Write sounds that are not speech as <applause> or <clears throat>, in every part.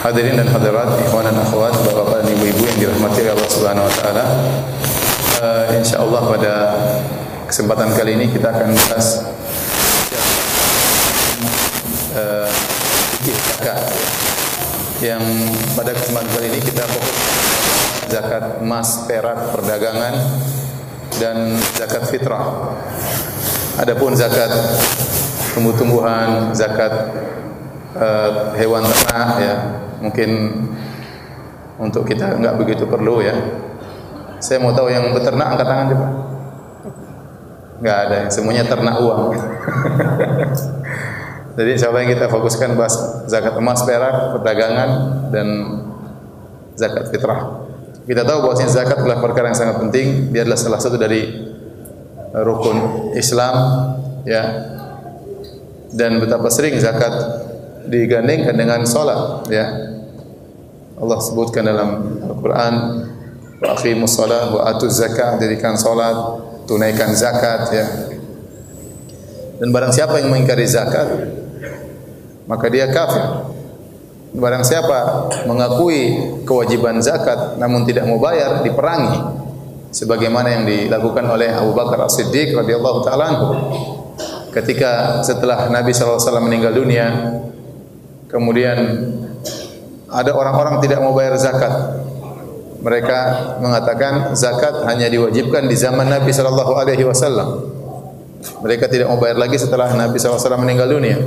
Hadirin dan hadirat, ikhwan dan akhwat, bapak-bapak dan ibu-ibu yang dirahmati oleh Allah Subhanahu wa taala. Uh, insyaallah pada kesempatan kali ini kita akan bahas uh, zakat. Yang pada kesempatan kali ini kita fokus zakat emas, perak, perdagangan dan zakat fitrah. Adapun zakat tumbuh-tumbuhan, zakat uh, hewan ternak ya, mungkin untuk kita enggak begitu perlu ya. Saya mau tahu yang beternak angkat tangan coba. Enggak ada, semuanya ternak uang. <laughs> Jadi siapa yang kita fokuskan bahas zakat emas, perak, perdagangan dan zakat fitrah. Kita tahu bahwa zakat adalah perkara yang sangat penting. Dia adalah salah satu dari rukun Islam, ya. Dan betapa sering zakat digandengkan dengan salat, ya. Allah sebutkan dalam Al-Qur'an, "Wa aqimus shalah wa atuz zakat", dirikan salat, tunaikan zakat, ya. Dan barang siapa yang mengingkari zakat, maka dia kafir. Barang siapa mengakui kewajiban zakat namun tidak mau bayar diperangi sebagaimana yang dilakukan oleh Abu Bakar As-Siddiq radhiyallahu taala. Ketika setelah Nabi SAW meninggal dunia, kemudian ada orang-orang tidak mau bayar zakat. Mereka mengatakan zakat hanya diwajibkan di zaman Nabi sallallahu alaihi wasallam. Mereka tidak mau bayar lagi setelah Nabi SAW meninggal dunia.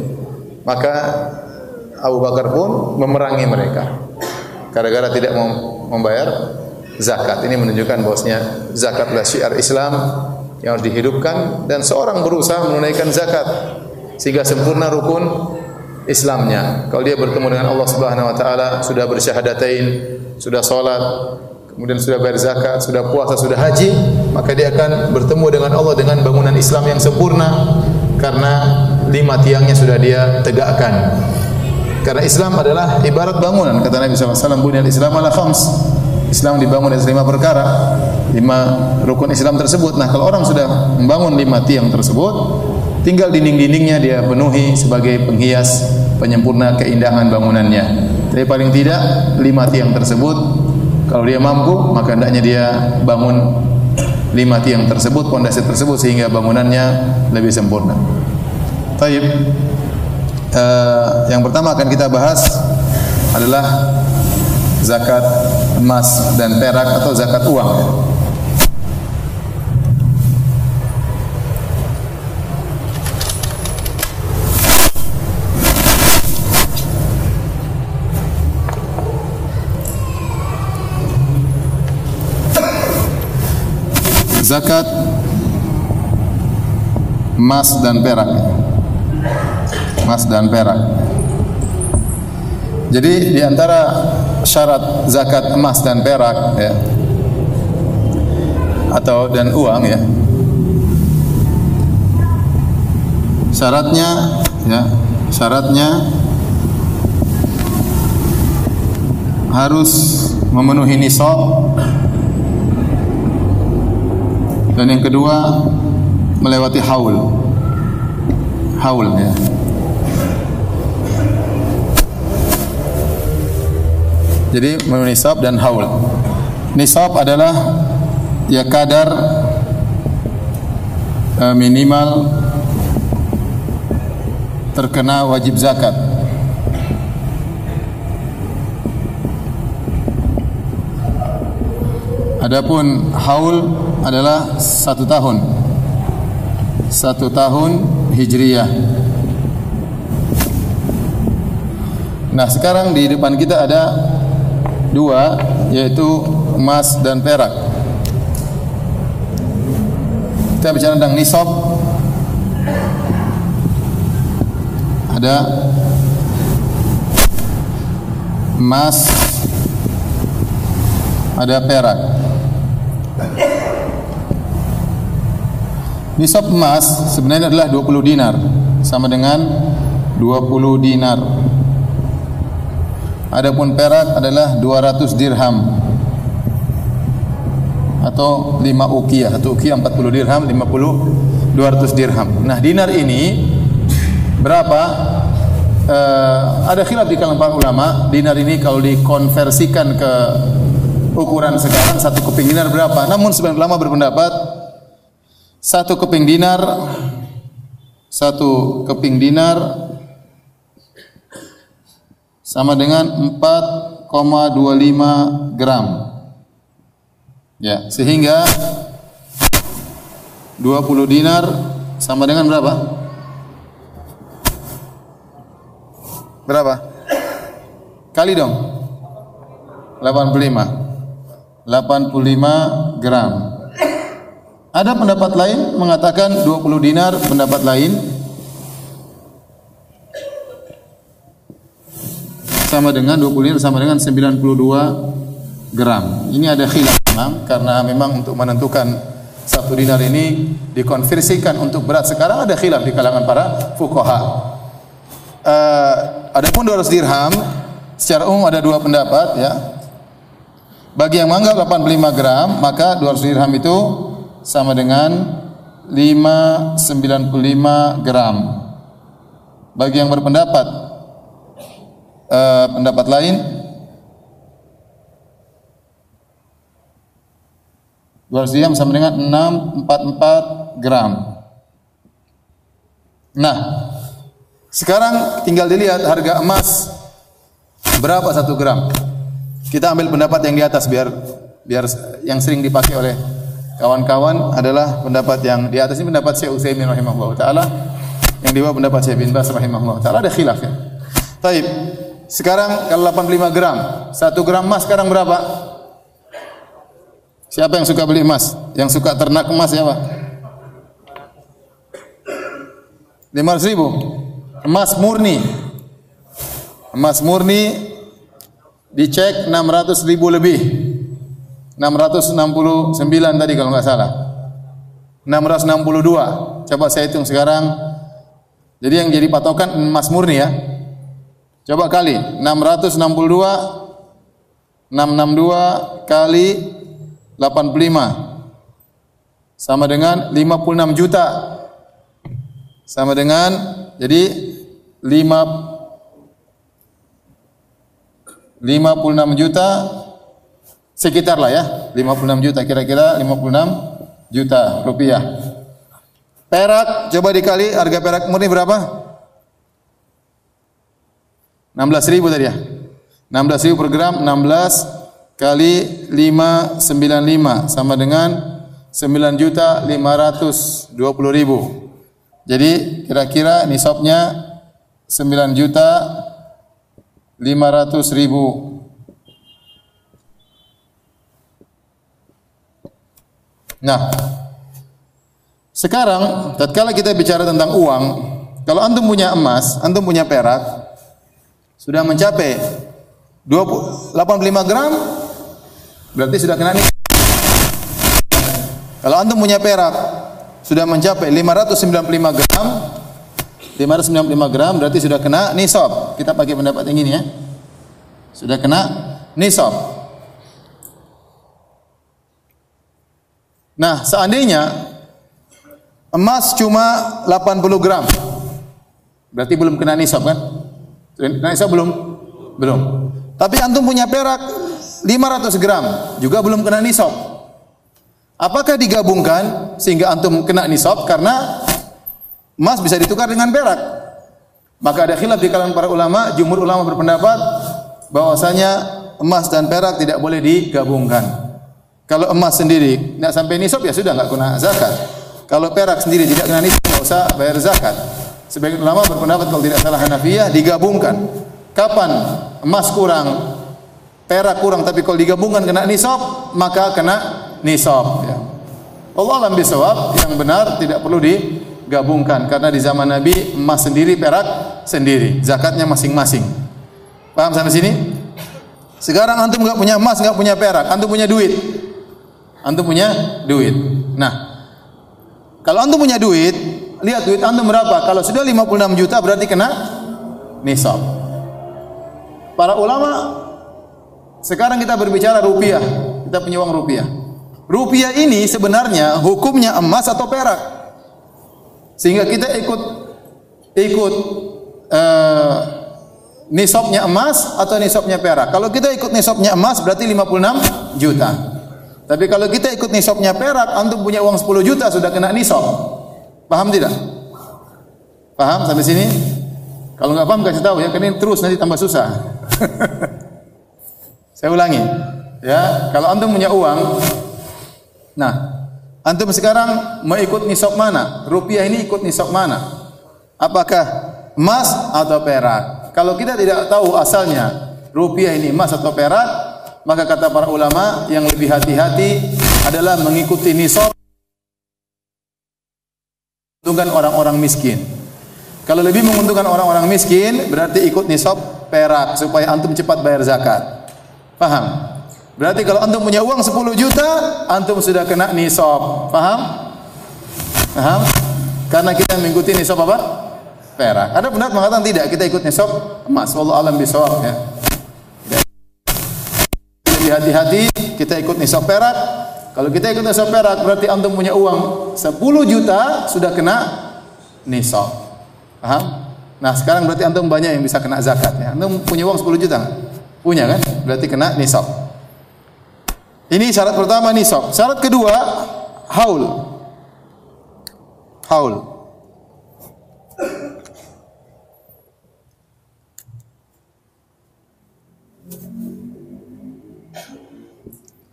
Maka Abu Bakar pun memerangi mereka. Gara-gara tidak mau membayar zakat. Ini menunjukkan bahwasanya zakat adalah syiar Islam yang harus dihidupkan dan seorang berusaha menunaikan zakat sehingga sempurna rukun Islamnya. Kalau dia bertemu dengan Allah Subhanahu wa taala, sudah bersyahadatain, sudah salat, kemudian sudah bayar zakat, sudah puasa, sudah haji, maka dia akan bertemu dengan Allah dengan bangunan Islam yang sempurna karena lima tiangnya sudah dia tegakkan. Karena Islam adalah ibarat bangunan kata Nabi SAW Bunyal Islam ala khams Islam dibangun dari lima perkara lima rukun Islam tersebut nah kalau orang sudah membangun lima tiang tersebut tinggal dinding-dindingnya dia penuhi sebagai penghias penyempurna keindahan bangunannya. Tapi paling tidak lima tiang tersebut kalau dia mampu maka hendaknya dia bangun lima tiang tersebut pondasi tersebut sehingga bangunannya lebih sempurna. Taib. Uh, yang pertama akan kita bahas adalah zakat emas dan perak atau zakat uang. Zakat emas dan perak emas dan perak. Jadi di antara syarat zakat emas dan perak ya atau dan uang ya. Syaratnya ya, syaratnya harus memenuhi nisab dan yang kedua melewati haul haul ya Jadi memenuhi nisab dan haul. Nisab adalah ya kadar uh, minimal terkena wajib zakat. Adapun haul adalah satu tahun. Satu tahun hijriyah. Nah sekarang di depan kita ada dua yaitu emas dan perak. Kita bicara tentang nisab. Ada emas, ada perak. Nisab emas sebenarnya adalah 20 dinar sama dengan 20 dinar Adapun perak adalah 200 dirham atau 5 ukiyah. Satu ukiyah 40 dirham, 50 200 dirham. Nah, dinar ini berapa? uh, ada khilaf di kalangan para ulama, dinar ini kalau dikonversikan ke ukuran sekarang satu keping dinar berapa? Namun sebagian ulama berpendapat satu keping dinar satu keping dinar sama dengan 4,25 gram. Ya, sehingga 20 dinar sama dengan berapa? Berapa? Kali dong. 85. 85 gram. Ada pendapat lain mengatakan 20 dinar, pendapat lain sama dengan 20 dinar sama dengan 92 gram. Ini ada khilaf memang karena memang untuk menentukan satu dinar ini dikonversikan untuk berat sekarang ada khilaf di kalangan para fuqaha. Uh, adapun 200 dirham secara umum ada dua pendapat ya. Bagi yang menganggap 85 gram maka 200 dirham itu sama dengan 595 gram. Bagi yang berpendapat uh, pendapat lain 200 dirham sama dengan 644 gram. Nah, sekarang tinggal dilihat harga emas berapa satu gram. Kita ambil pendapat yang di atas biar biar yang sering dipakai oleh kawan-kawan adalah pendapat yang di atas ini pendapat Syekh Utsaimin rahimahullah taala yang di bawah pendapat Syekh bin Bas rahimahullah taala ada khilaf ya. Taib. Sekarang kalau 85 gram, 1 gram emas sekarang berapa? Siapa yang suka beli emas? Yang suka ternak emas siapa? 500 ribu Emas murni Emas murni Dicek 600 ribu lebih 669 tadi kalau nggak salah. 662 Coba saya hitung sekarang. Jadi yang jadi patokan emas murni ya. Coba kali 662 662 kali 85 sama dengan 56 juta. Sama dengan jadi 5 56 juta sekitar lah ya 56 juta kira-kira 56 juta rupiah perak coba dikali harga perak murni berapa 16 ribu tadi ya 16 ribu per gram 16 kali 595 sama dengan 9 juta 520 ribu. Jadi kira-kira nisabnya 9 juta 500 ribu. Nah, sekarang tatkala kita bicara tentang uang, kalau antum punya emas, antum punya perak, sudah mencapai 20, 85 gram, Berarti sudah kena nih. Kalau antum punya perak sudah mencapai 595 gram, 595 gram berarti sudah kena nisab. Kita pakai pendapat yang ini ya. Sudah kena nisab. Nah, seandainya emas cuma 80 gram, berarti belum kena nisab kan? Kena nisab belum? Belum. Tapi antum punya perak 500 gram juga belum kena nisab. Apakah digabungkan sehingga antum kena nisab karena emas bisa ditukar dengan perak? Maka ada khilaf di kalangan para ulama, jumhur ulama berpendapat bahwasanya emas dan perak tidak boleh digabungkan. Kalau emas sendiri tidak sampai nisab ya sudah nggak kena zakat. Kalau perak sendiri tidak kena nisab nggak usah bayar zakat. Sebagian ulama berpendapat kalau tidak salah Hanafiyah digabungkan. Kapan emas kurang, perak kurang tapi kalau digabungkan kena nisab maka kena nisab ya. Allah alam bisawab yang benar tidak perlu digabungkan karena di zaman Nabi emas sendiri perak sendiri zakatnya masing-masing paham sampai sini sekarang antum nggak punya emas nggak punya perak antum punya duit antum punya duit nah kalau antum punya duit lihat duit antum berapa kalau sudah 56 juta berarti kena nisab para ulama sekarang kita berbicara rupiah. Kita punya uang rupiah. Rupiah ini sebenarnya hukumnya emas atau perak. Sehingga kita ikut ikut uh, nisabnya emas atau nisabnya perak. Kalau kita ikut nisabnya emas berarti 56 juta. Tapi kalau kita ikut nisabnya perak, antum punya uang 10 juta sudah kena nisab. Paham tidak? Paham sampai sini? Kalau nggak paham kasih tahu ya, karena ini terus nanti tambah susah. <laughs> Saya ulangi. Ya, kalau antum punya uang, nah, antum sekarang mau ikut nisab mana? Rupiah ini ikut nisab mana? Apakah emas atau perak? Kalau kita tidak tahu asalnya rupiah ini emas atau perak, maka kata para ulama yang lebih hati-hati adalah mengikuti nisab menguntungkan orang-orang miskin. Kalau lebih menguntungkan orang-orang miskin, berarti ikut nisab perak supaya antum cepat bayar zakat. Paham? Berarti kalau antum punya uang 10 juta, antum sudah kena nisab. Paham? Paham? Karena kita mengikuti nisab apa? Perak. Ada benar mengatakan tidak, kita ikut nisab emas. Wallahu alam bisawab ya. Hati-hati, kita ikut nisab perak. Kalau kita ikut nisab perak, berarti antum punya uang 10 juta sudah kena nisab. Paham? Nah, sekarang berarti antum banyak yang bisa kena zakat ya. Antum punya uang 10 juta. Punya kan? Berarti kena nisab. Ini syarat pertama nisab. Syarat kedua haul. Haul.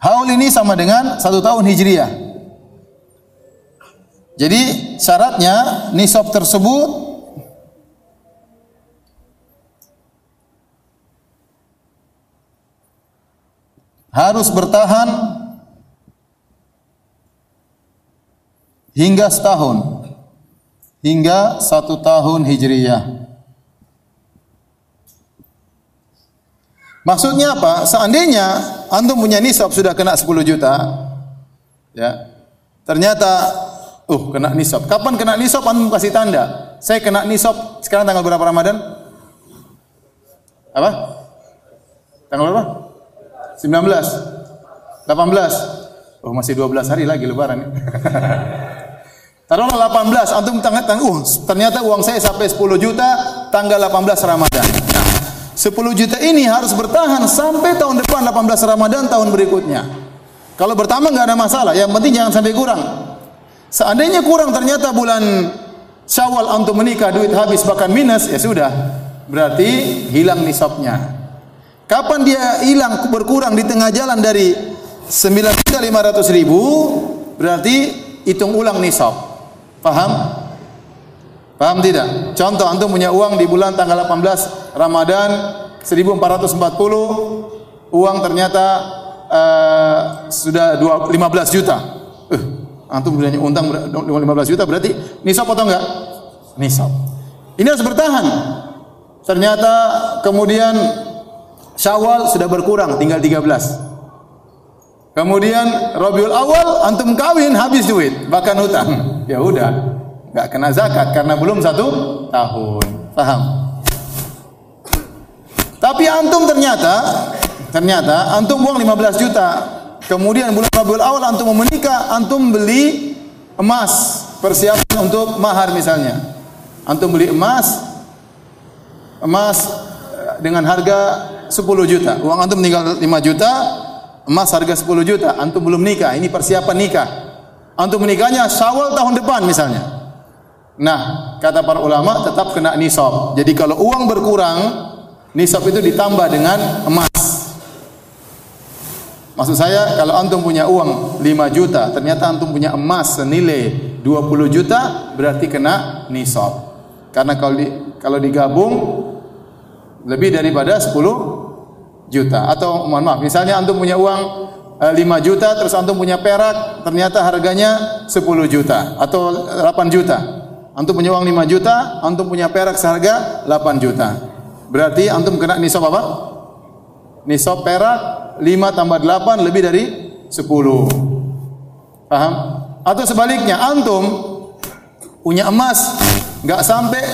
Haul ini sama dengan satu tahun hijriah. Jadi syaratnya nisab tersebut harus bertahan hingga setahun hingga satu tahun hijriyah. Maksudnya apa? Seandainya antum punya nisab sudah kena 10 juta, ya. Ternyata uh kena nisab. Kapan kena nisab antum kasih tanda. Saya kena nisab sekarang tanggal berapa Ramadan? Apa? Tanggal berapa? 19 18 Oh masih 12 hari lagi lebaran <laughs> Taruhlah 18 antum tanggal tang uh, ternyata uang saya sampai 10 juta tanggal 18 Ramadan. Nah, 10 juta ini harus bertahan sampai tahun depan 18 Ramadan tahun berikutnya. Kalau bertambah nggak ada masalah, yang penting jangan sampai kurang. Seandainya kurang ternyata bulan Syawal antum menikah duit habis bahkan minus ya sudah. Berarti hilang nisabnya. Kapan dia hilang berkurang di tengah jalan dari 9.500 ribu berarti hitung ulang nisab. Paham? Paham tidak? Contoh antum punya uang di bulan tanggal 18 Ramadan 1440 uang ternyata uh, sudah 15 juta. Uh, antum punya utang 15 juta berarti nisab atau enggak? Nisab. Ini harus bertahan. Ternyata kemudian Syawal sudah berkurang tinggal 13. Kemudian Rabiul Awal antum kawin habis duit, bahkan hutang. <laughs> Ya udah, nggak kena zakat karena belum satu tahun. Paham? Tapi antum ternyata ternyata antum buang 15 juta. Kemudian bulan Rabiul Awal antum mau menikah, antum beli emas, persiapan untuk mahar misalnya. Antum beli emas emas dengan harga 10 juta. Uang antum tinggal 5 juta, emas harga 10 juta. Antum belum nikah, ini persiapan nikah. Antum menikahnya Syawal tahun depan misalnya. Nah, kata para ulama tetap kena nisab. Jadi kalau uang berkurang, nisab itu ditambah dengan emas. Maksud saya kalau antum punya uang 5 juta, ternyata antum punya emas senilai 20 juta, berarti kena nisab. Karena kalau di, kalau digabung lebih daripada 10 juta atau mohon maaf misalnya antum punya uang e, eh, 5 juta terus antum punya perak ternyata harganya 10 juta atau 8 juta antum punya uang 5 juta antum punya perak seharga 8 juta berarti antum kena nisab apa nisab perak 5 tambah 8 lebih dari 10 paham atau sebaliknya antum punya emas nggak sampai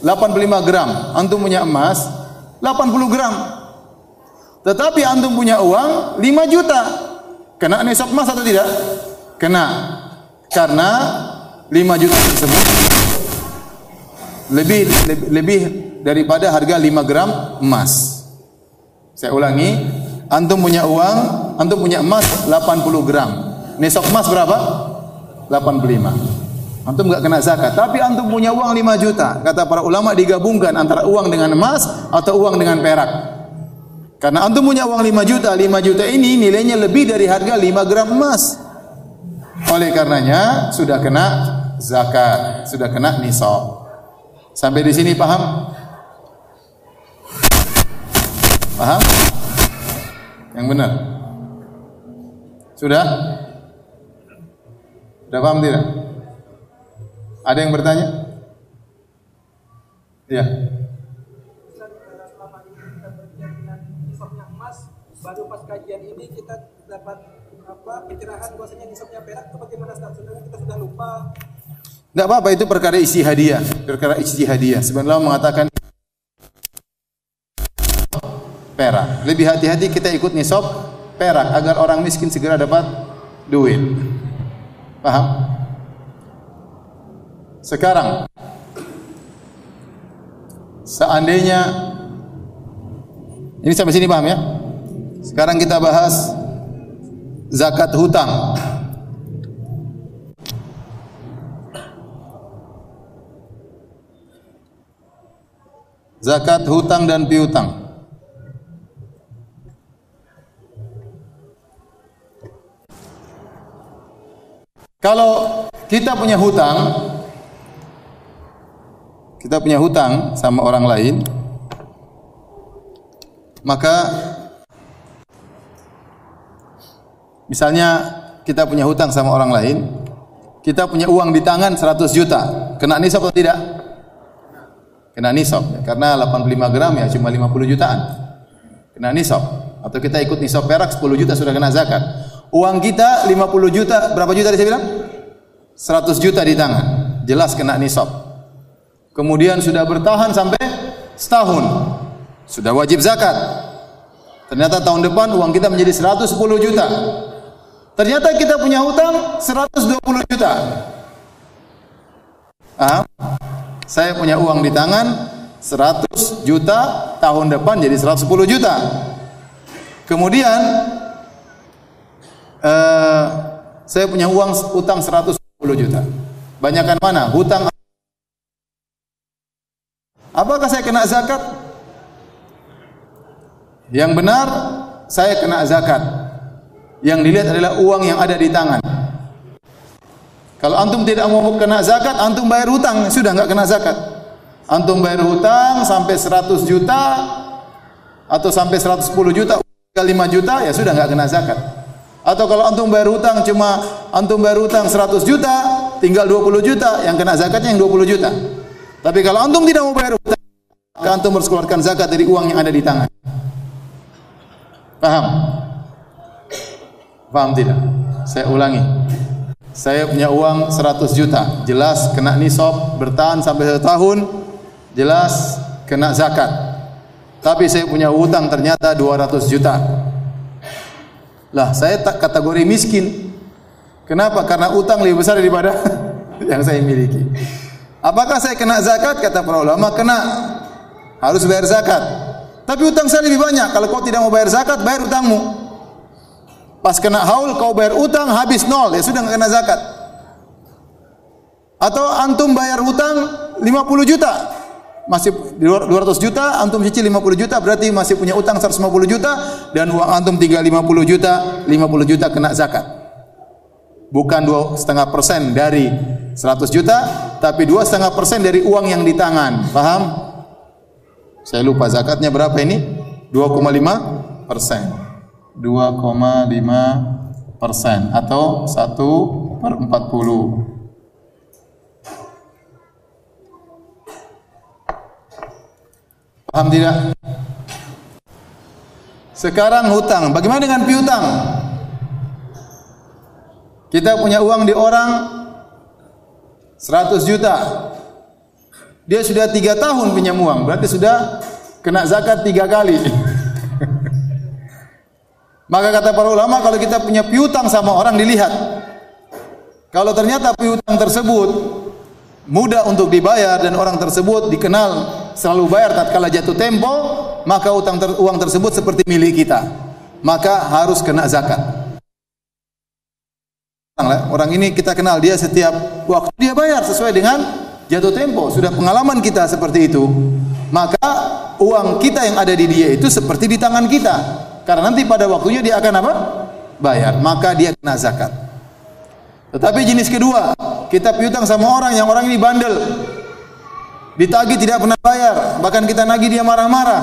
85 gram. Antum punya emas 80 gram. Tetapi antum punya uang 5 juta. Kena nisab emas atau tidak? Kena. Karena 5 juta tersebut lebih lebih, lebih daripada harga 5 gram emas. Saya ulangi, antum punya uang, antum punya emas 80 gram. Nisab emas berapa? 85. Antum enggak kena zakat, tapi antum punya uang 5 juta. Kata para ulama digabungkan antara uang dengan emas atau uang dengan perak. Karena antum punya uang 5 juta, 5 juta ini nilainya lebih dari harga 5 gram emas. Oleh karenanya sudah kena zakat, sudah kena nisab. Sampai di sini paham? Paham? Yang benar. Sudah? Sudah paham tidak? Ada yang bertanya? Iya. baru pas kajian ini kita dapat apa pencerahan bahwasanya nisabnya perak itu bagaimana Ustaz? Sebenarnya kita sudah lupa. Enggak apa-apa itu perkara ijtihadiyah, perkara ijtihadiyah. Sebenarnya mengatakan perak. Lebih hati-hati kita ikut nisab perak agar orang miskin segera dapat duit. Paham? Sekarang seandainya ini sampai sini paham ya? Sekarang kita bahas zakat hutang. Zakat hutang dan piutang. Kalau kita punya hutang, kita punya hutang sama orang lain, maka misalnya kita punya hutang sama orang lain, kita punya uang di tangan 100 juta, kena nisab atau tidak? Kena nisab, karena 85 gram ya cuma 50 jutaan. Kena nisab. Atau kita ikut nisab perak 10 juta sudah kena zakat. Uang kita 50 juta, berapa juta saya bilang? 100 juta di tangan. Jelas kena nisab. Kemudian sudah bertahan sampai setahun. Sudah wajib zakat. Ternyata tahun depan uang kita menjadi 110 juta. Ternyata kita punya hutang 120 juta. Ah, saya punya uang di tangan 100 juta, tahun depan jadi 110 juta. Kemudian uh, saya punya uang utang 110 juta. Banyakkan mana? Hutang Apakah saya kena zakat? Yang benar saya kena zakat. Yang dilihat adalah uang yang ada di tangan. Kalau antum tidak mau kena zakat, antum bayar hutang, sudah enggak kena zakat. Antum bayar hutang sampai 100 juta atau sampai 110 juta, 5 juta ya sudah enggak kena zakat. Atau kalau antum bayar hutang cuma antum bayar hutang 100 juta, tinggal 20 juta, yang kena zakatnya yang 20 juta. Tapi kalau antum tidak mau bayar hutang, maka antum harus keluarkan zakat dari uang yang ada di tangan. Paham? Paham tidak? Saya ulangi. Saya punya uang 100 juta, jelas kena nisab, bertahan sampai satu tahun, jelas kena zakat. Tapi saya punya hutang ternyata 200 juta. Lah, saya tak kategori miskin. Kenapa? Karena utang lebih besar daripada <laughs> yang saya miliki. Apakah saya kena zakat? Kata para ulama, kena. Harus bayar zakat. Tapi utang saya lebih banyak. Kalau kau tidak mau bayar zakat, bayar utangmu. Pas kena haul kau bayar utang habis nol, ya sudah enggak kena zakat. Atau antum bayar utang 50 juta. Masih 200 juta, antum cicil 50 juta, berarti masih punya utang 150 juta dan uang antum tinggal 50 juta, 50 juta kena zakat. Bukan dua setengah persen dari 100 juta, tapi dua setengah persen dari uang yang di tangan. Paham? Saya lupa zakatnya berapa ini? 2,5 persen. 2,5 persen atau 1 per 40. Paham tidak? Sekarang hutang. Bagaimana dengan piutang? Kita punya uang di orang 100 juta. Dia sudah tiga tahun pinjam uang, berarti sudah kena zakat tiga kali. Maka kata para ulama kalau kita punya piutang sama orang dilihat. Kalau ternyata piutang tersebut mudah untuk dibayar dan orang tersebut dikenal selalu bayar tatkala jatuh tempo, maka utang ter, uang tersebut seperti milik kita. Maka harus kena zakat. Orang ini kita kenal dia setiap waktu dia bayar sesuai dengan jatuh tempo. Sudah pengalaman kita seperti itu. Maka uang kita yang ada di dia itu seperti di tangan kita. Karena nanti pada waktunya dia akan apa? Bayar. Maka dia kena zakat. Tetapi jenis kedua, kita piutang sama orang yang orang ini bandel. Ditagih tidak pernah bayar, bahkan kita nagih dia marah-marah.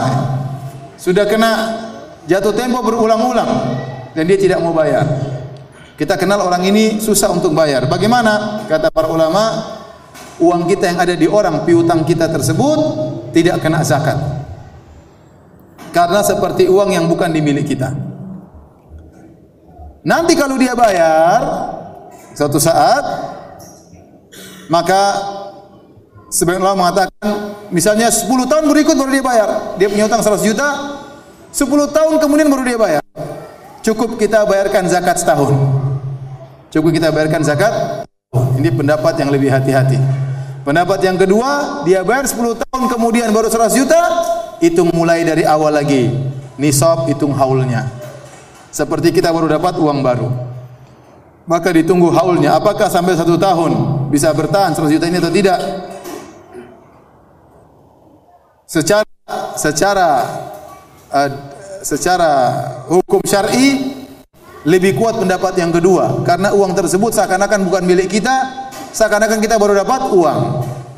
Sudah kena jatuh tempo berulang-ulang dan dia tidak mau bayar. Kita kenal orang ini susah untuk bayar. Bagaimana? Kata para ulama, uang kita yang ada di orang piutang kita tersebut tidak kena zakat. Karena seperti uang yang bukan dimiliki kita. Nanti kalau dia bayar, Suatu saat maka sebagian ulama mengatakan misalnya 10 tahun berikut baru dia bayar. Dia punya utang 100 juta, 10 tahun kemudian baru dia bayar. Cukup kita bayarkan zakat setahun. Cukup kita bayarkan zakat. Ini pendapat yang lebih hati-hati. Pendapat yang kedua, dia bayar 10 tahun kemudian baru 100 juta, hitung mulai dari awal lagi. Nisab hitung haulnya. Seperti kita baru dapat uang baru. Maka ditunggu haulnya. Apakah sampai satu tahun bisa bertahan 100 juta ini atau tidak? Secara secara uh, secara hukum syar'i lebih kuat pendapat yang kedua. Karena uang tersebut seakan-akan bukan milik kita seakan-akan kita baru dapat uang.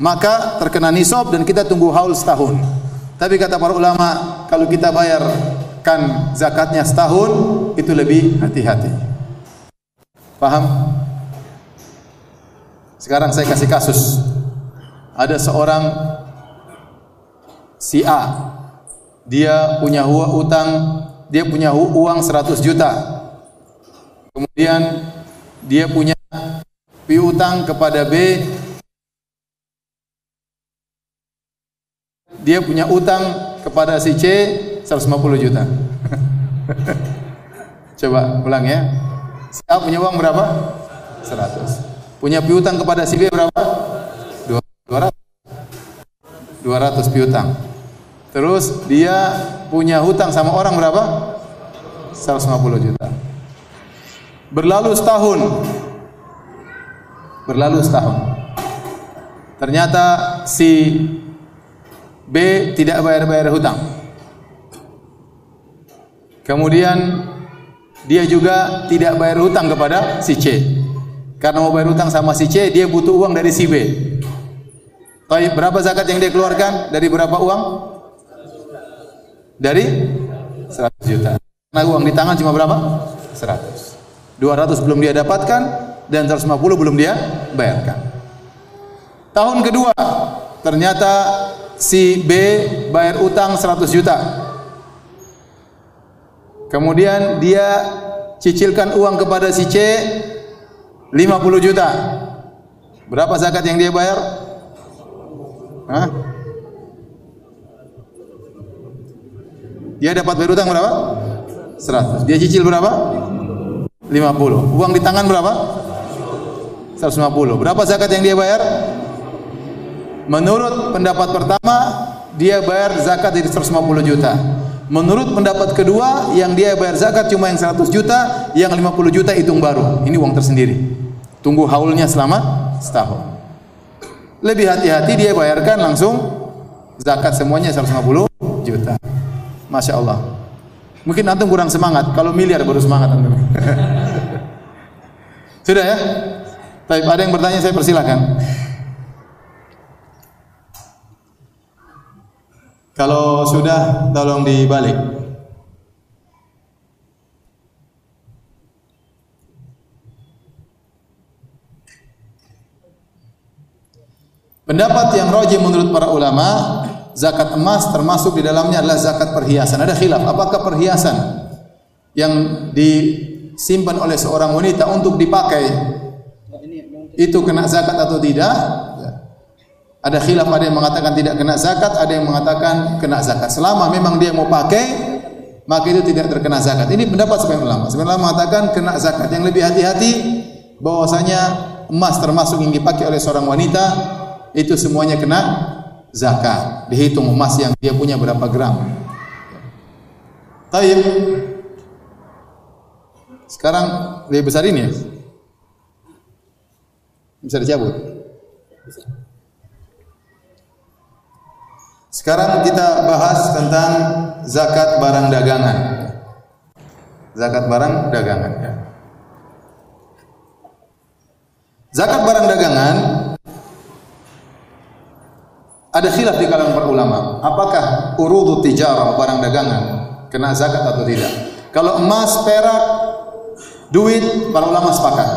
Maka terkena nisab dan kita tunggu haul setahun tapi kata para ulama kalau kita bayarkan zakatnya setahun itu lebih hati-hati Paham? Sekarang saya kasih kasus. Ada seorang si A. Dia punya utang, dia punya uang 100 juta. Kemudian dia punya piutang kepada B dia punya utang kepada si C 150 juta. <laughs> Coba ulang ya. Si A punya uang berapa? 100. Punya piutang kepada si B berapa? 200. 200 piutang. Terus dia punya hutang sama orang berapa? 150 juta. Berlalu setahun. Berlalu setahun. Ternyata si B tidak bayar-bayar hutang. Kemudian dia juga tidak bayar hutang kepada si C. Karena mau bayar hutang sama si C, dia butuh uang dari si B. Tapi berapa zakat yang dia keluarkan? Dari berapa uang? Dari 100 juta. Nah uang di tangan cuma berapa? 100. 200 belum dia dapatkan dan 150 belum dia bayarkan. Tahun kedua, ternyata si B bayar utang 100 juta. Kemudian dia cicilkan uang kepada si C 50 juta. Berapa zakat yang dia bayar? Hah? Dia dapat bayar utang berapa? 100. Dia cicil berapa? 50. Uang di tangan berapa? 150. Berapa zakat yang dia bayar? Menurut pendapat pertama, dia bayar zakat dari 150 juta. Menurut pendapat kedua, yang dia bayar zakat cuma yang 100 juta, yang 50 juta hitung baru. Ini uang tersendiri. Tunggu haulnya selama setahun. Lebih hati-hati dia bayarkan langsung zakat semuanya 150 juta. Masya Allah. Mungkin antum kurang semangat. Kalau miliar baru semangat antum. <laughs> Sudah ya? Baik, ada yang bertanya saya persilahkan. Kalau sudah tolong dibalik. Pendapat yang roji menurut para ulama, zakat emas termasuk di dalamnya adalah zakat perhiasan. Ada khilaf, apakah perhiasan yang disimpan oleh seorang wanita untuk dipakai itu kena zakat atau tidak? Ada khilaf, ada yang mengatakan tidak kena zakat, ada yang mengatakan kena zakat. Selama memang dia mau pakai, maka itu tidak terkena zakat. Ini pendapat sebagian ulama. Sebagian ulama mengatakan kena zakat. Yang lebih hati-hati bahwasanya emas termasuk yang dipakai oleh seorang wanita itu semuanya kena zakat. Dihitung emas yang dia punya berapa gram. Tayyib. Sekarang lebih besar ini ya. Bisa dicabut. Sekarang kita bahas tentang zakat barang dagangan. Zakat barang dagangan ya. Zakat barang dagangan ada khilaf di kalangan para ulama. Apakah urudu tijarah barang dagangan kena zakat atau tidak? Kalau emas, perak, duit, para ulama sepakat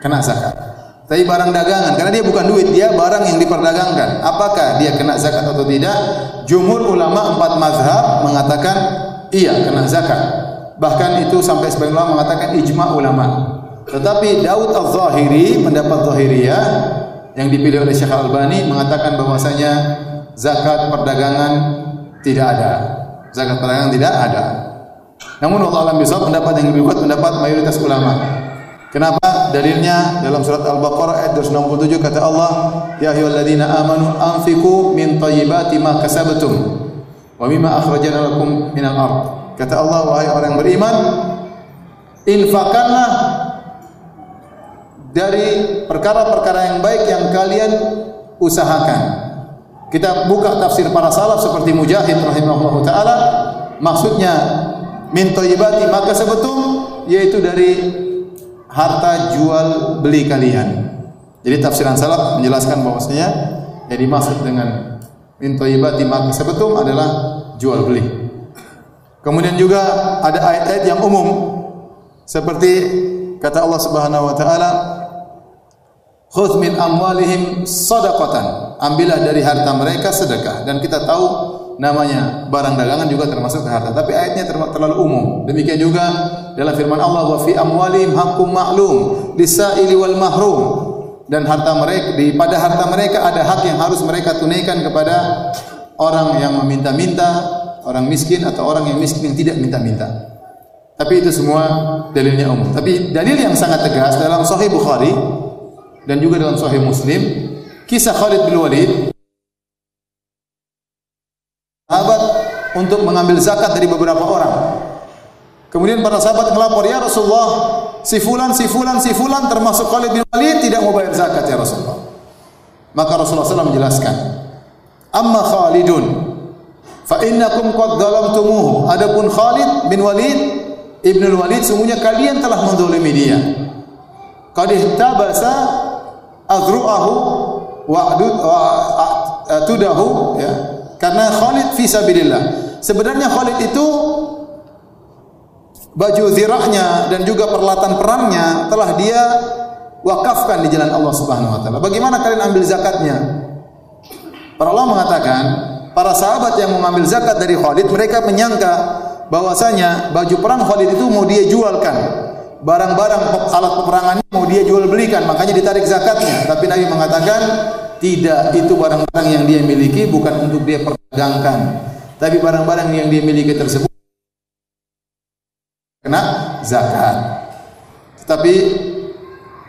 kena zakat. Tapi barang dagangan karena dia bukan duit, dia barang yang diperdagangkan. Apakah dia kena zakat atau tidak? Jumhur ulama empat mazhab mengatakan iya kena zakat. Bahkan itu sampai sebagian ulama mengatakan ijma ulama. Tetapi Daud Al-Zahiri pendapat Zahiriyah yang dipilih oleh Syekh Al-Albani mengatakan bahwasanya zakat perdagangan tidak ada. Zakat perdagangan tidak ada. Namun Allah alam bisa pendapat yang lebih kuat pendapat mayoritas ulama. Kenapa? Dalilnya dalam surat Al-Baqarah ayat 267 kata Allah, "Ya ayyuhalladzina amanu anfiqu min thayyibati ma kasabtum wa mimma akhrajna lakum minal ard." Kata Allah, wahai orang yang beriman, infakkanlah dari perkara-perkara yang baik yang kalian usahakan. Kita buka tafsir para salaf seperti Mujahid rahimahullah taala, maksudnya min thayyibati ma kasabtum yaitu dari harta jual beli kalian. Jadi tafsiran salaf menjelaskan bahwasanya yang dimaksud dengan min thayyibati ma kasabtum adalah jual beli. Kemudian juga ada ayat-ayat yang umum seperti kata Allah Subhanahu wa taala Khudh min amwalihim sadaqatan. Ambillah dari harta mereka sedekah dan kita tahu namanya barang dagangan juga termasuk harta tapi ayatnya terlalu umum. Demikian juga dalam firman Allah wa fi amwalihim haqqum ma'lum lisaili wal mahrum. Dan harta mereka di pada harta mereka ada hak yang harus mereka tunaikan kepada orang yang meminta-minta orang miskin atau orang yang miskin yang tidak minta-minta. Tapi itu semua dalilnya umum. Tapi dalil yang sangat tegas dalam sahih Bukhari dan juga dalam sahih Muslim kisah Khalid bin Walid sahabat untuk mengambil zakat dari beberapa orang. Kemudian para sahabat melapor, "Ya Rasulullah, si fulan, si fulan, si fulan termasuk Khalid bin Walid tidak mau bayar zakat ya Rasulullah." Maka Rasulullah SAW menjelaskan, "Amma Khalidun fa innakum qad zalamtumuhu." Adapun Khalid bin Walid Ibnu Walid sungguhnya kalian telah menzalimi dia. Qad ihtabasa azru'ahu wa ya karena Khalid fi sabilillah. Sebenarnya Khalid itu baju zirahnya dan juga peralatan perangnya telah dia wakafkan di jalan Allah Subhanahu wa taala. Bagaimana kalian ambil zakatnya? Para ulama mengatakan, para sahabat yang mengambil zakat dari Khalid, mereka menyangka bahwasanya baju perang Khalid itu mau dia jualkan. Barang-barang alat peperangannya mau dia jual belikan, makanya ditarik zakatnya. Tapi Nabi mengatakan, tidak, itu barang-barang yang dia miliki bukan untuk dia perdagangkan. Tapi barang-barang yang dia miliki tersebut kena zakat. Tetapi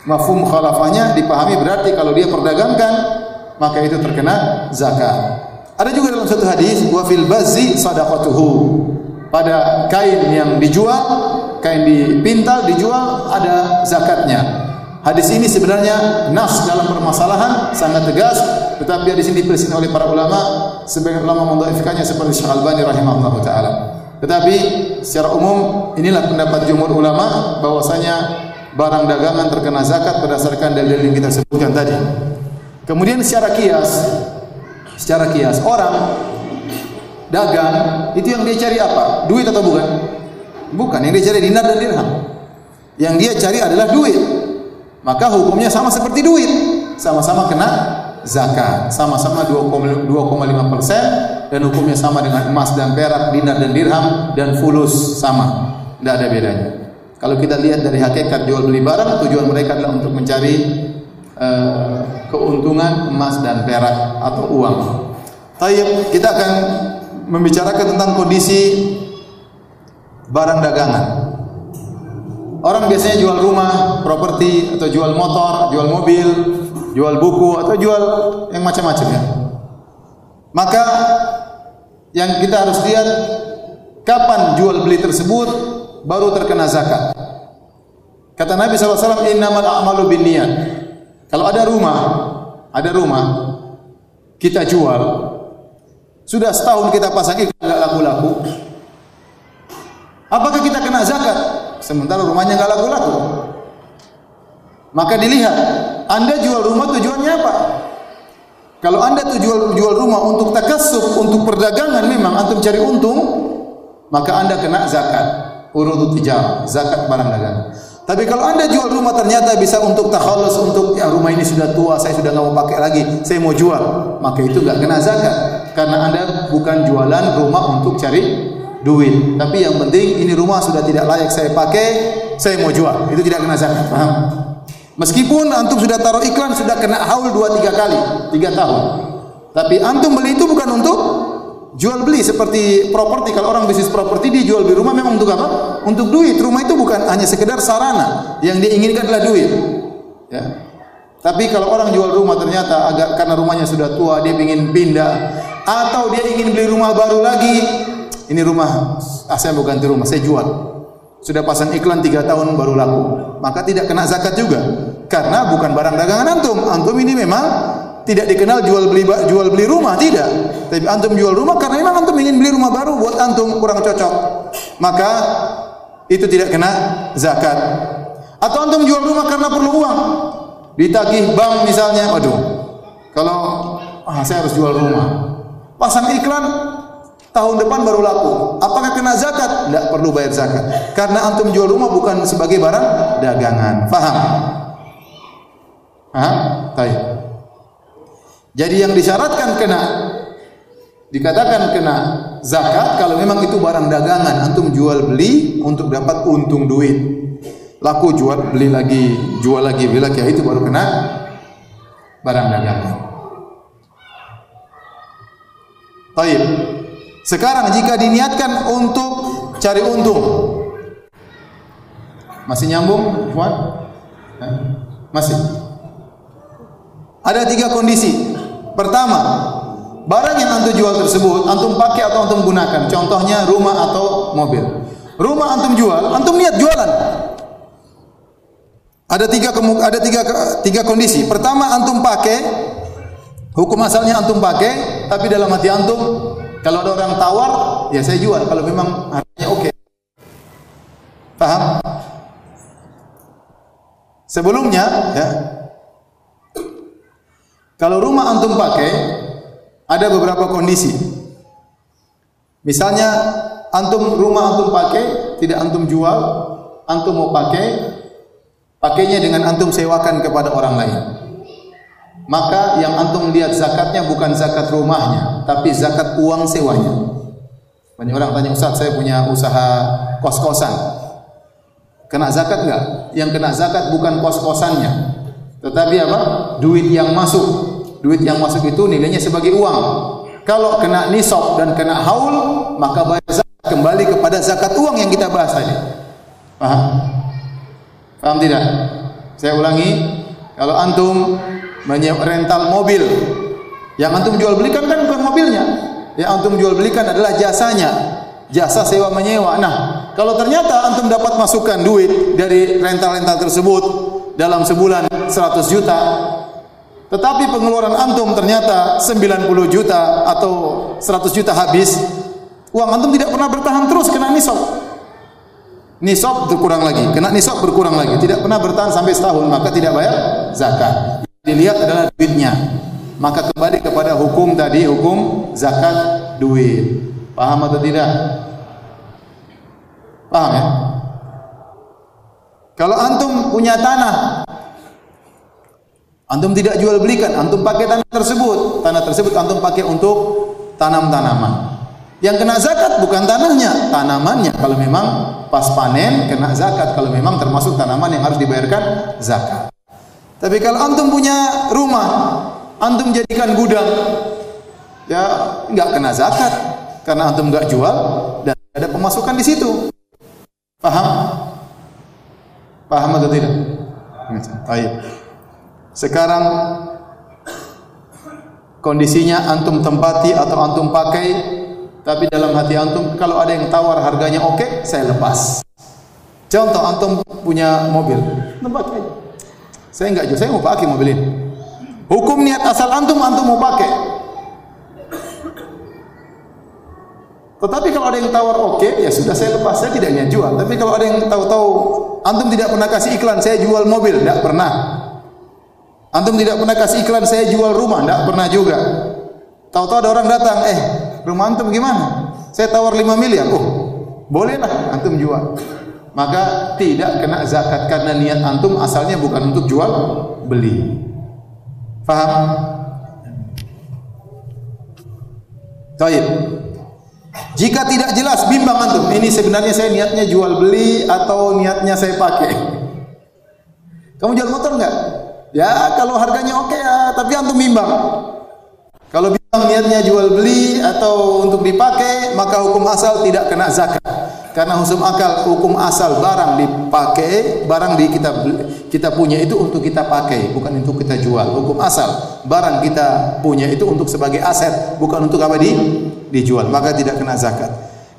mafhum khalafahnya dipahami berarti kalau dia perdagangkan maka itu terkena zakat. Ada juga dalam satu hadis wa fil bazzi sadaqatuhu. Pada kain yang dijual, kain dipintal dijual ada zakatnya. Hadis ini sebenarnya nas dalam permasalahan sangat tegas, tetapi hadis ini diperselisihkan oleh para ulama, sebagian ulama mendhaifikannya seperti Syekh Albani rahimahullah taala. Tetapi secara umum inilah pendapat jumhur ulama bahwasanya barang dagangan terkena zakat berdasarkan dalil yang kita sebutkan tadi. Kemudian secara kias, secara kias orang dagang itu yang dia cari apa? Duit atau bukan? Bukan, yang dia cari dinar dan dirham. Yang dia cari adalah duit maka hukumnya sama seperti duit, sama-sama kena zakat, sama-sama 2,5 persen dan hukumnya sama dengan emas dan perak, dinar dan dirham dan fulus sama, tidak ada bedanya. Kalau kita lihat dari hakikat jual beli barang, tujuan mereka adalah untuk mencari uh, keuntungan emas dan perak atau uang. Tayyib, kita akan membicarakan tentang kondisi barang dagangan. Orang biasanya jual rumah, properti, atau jual motor, jual mobil, jual buku, atau jual yang macam-macam ya. Maka yang kita harus lihat kapan jual beli tersebut baru terkena zakat. Kata Nabi SAW, Innamal a'malu bin niat. Kalau ada rumah, ada rumah, kita jual, sudah setahun kita pasang iklan nggak laku-laku, apakah kita kena zakat? Sementara rumahnya nggak laku-laku. Maka dilihat, Anda jual rumah tujuannya apa? Kalau Anda tuh jual, rumah untuk takasub, untuk perdagangan memang antum cari untung, maka Anda kena zakat. Urut tijarah, zakat barang dagangan. Tapi kalau anda jual rumah ternyata bisa untuk takhalus untuk ya rumah ini sudah tua, saya sudah nggak mau pakai lagi, saya mau jual, maka itu nggak kena zakat karena anda bukan jualan rumah untuk cari duit. Tapi yang penting ini rumah sudah tidak layak saya pakai, saya mau jual, itu tidak kena zakat. Paham? Meskipun antum sudah taruh iklan sudah kena haul 2 3 kali, 3 tahun. Tapi antum beli itu bukan untuk jual beli seperti properti kalau orang bisnis properti dia jual beli rumah memang untuk apa? Untuk duit. Rumah itu bukan hanya sekedar sarana. Yang diinginkan adalah duit. Ya. Tapi kalau orang jual rumah ternyata agak karena rumahnya sudah tua dia ingin pindah atau dia ingin beli rumah baru lagi, ini rumah ah saya mau ganti rumah, saya jual. Sudah pasang iklan tiga tahun baru laku, maka tidak kena zakat juga. Karena bukan barang dagangan antum. Antum ini memang tidak dikenal jual beli jual beli rumah tidak. Tapi antum jual rumah karena memang antum ingin beli rumah baru buat antum kurang cocok. Maka itu tidak kena zakat. Atau antum jual rumah karena perlu uang. Ditagih bank misalnya waduh. Kalau ah, saya harus jual rumah. Pasang iklan tahun depan baru laku apakah kena zakat tidak perlu bayar zakat karena antum jual rumah bukan sebagai barang dagangan paham Hah? Baik. Jadi yang disyaratkan kena dikatakan kena zakat kalau memang itu barang dagangan antum jual beli untuk dapat untung duit. Laku jual beli lagi, jual lagi, beli lagi itu baru kena barang dagangan. Baik. Sekarang jika diniatkan untuk cari untung. Masih nyambung, Fuad? Masih. Ada tiga kondisi. Pertama, barang yang antum jual tersebut antum pakai atau antum gunakan. Contohnya rumah atau mobil. Rumah antum jual, antum niat jualan. Ada tiga ada tiga tiga kondisi. Pertama antum pakai hukum asalnya antum pakai, tapi dalam hati antum kalau ada orang tawar, ya saya jual kalau memang harganya oke. Okay. Paham? Sebelumnya ya, kalau rumah antum pakai, ada beberapa kondisi. Misalnya antum rumah antum pakai, tidak antum jual, antum mau pakai, pakainya dengan antum sewakan kepada orang lain. Maka yang antum lihat zakatnya bukan zakat rumahnya, tapi zakat uang sewanya. Banyak orang tanya Ustaz, saya punya usaha kos-kosan. Kena zakat enggak? Yang kena zakat bukan kos-kosannya, tetapi apa? Duit yang masuk duit yang masuk itu nilainya sebagai uang. Kalau kena nisab dan kena haul, maka bayar zakat kembali kepada zakat uang yang kita bahas tadi. Paham? Paham tidak? Saya ulangi, kalau antum rental mobil, yang antum jual belikan kan bukan mobilnya. Yang antum jual belikan adalah jasanya. Jasa sewa menyewa. Nah, kalau ternyata antum dapat masukkan duit dari rental-rental tersebut dalam sebulan 100 juta, tetapi pengeluaran antum ternyata 90 juta atau 100 juta habis, uang antum tidak pernah bertahan terus kena nisab. Nisab berkurang lagi, kena nisab berkurang lagi, tidak pernah bertahan sampai setahun, maka tidak bayar zakat. Dilihat adalah duitnya. Maka kembali kepada hukum tadi, hukum zakat duit. Paham atau tidak? Paham ya? Kalau antum punya tanah Antum tidak jual belikan, antum pakai tanah tersebut. Tanah tersebut antum pakai untuk tanam-tanaman. Yang kena zakat bukan tanahnya, tanamannya. Kalau memang pas panen kena zakat, kalau memang termasuk tanaman yang harus dibayarkan zakat. Tapi kalau antum punya rumah, antum jadikan gudang, ya nggak kena zakat karena antum nggak jual dan ada pemasukan di situ. Paham? Paham atau tidak? Baik. Sekarang kondisinya antum tempati atau antum pakai tapi dalam hati antum kalau ada yang tawar harganya oke, okay, saya lepas. Contoh antum punya mobil, tempat. Saya enggak jual, saya mau pakai mobil ini. Hukum niat asal antum antum mau pakai. Tetapi kalau ada yang tawar oke, okay, ya sudah saya lepas, saya tidak niat jual. Tapi kalau ada yang tahu-tahu antum tidak pernah kasih iklan saya jual mobil, tidak pernah. Antum tidak pernah kasih iklan saya jual rumah, tidak pernah juga. Tahu-tahu ada orang datang, eh rumah antum gimana? Saya tawar 5 miliar. Oh, bolehlah antum jual. Maka tidak kena zakat karena niat antum asalnya bukan untuk jual beli. Faham? Baik. Jika tidak jelas bimbang antum, ini sebenarnya saya niatnya jual beli atau niatnya saya pakai. Kamu jual motor enggak? Ya, kalau harganya oke okay ya, tapi antum bimbang. Kalau bimbang niatnya jual beli atau untuk dipakai, maka hukum asal tidak kena zakat. Karena hukum akal, hukum asal barang dipakai, barang di kita kita punya itu untuk kita pakai, bukan untuk kita jual. Hukum asal barang kita punya itu untuk sebagai aset, bukan untuk apa di dijual. Maka tidak kena zakat.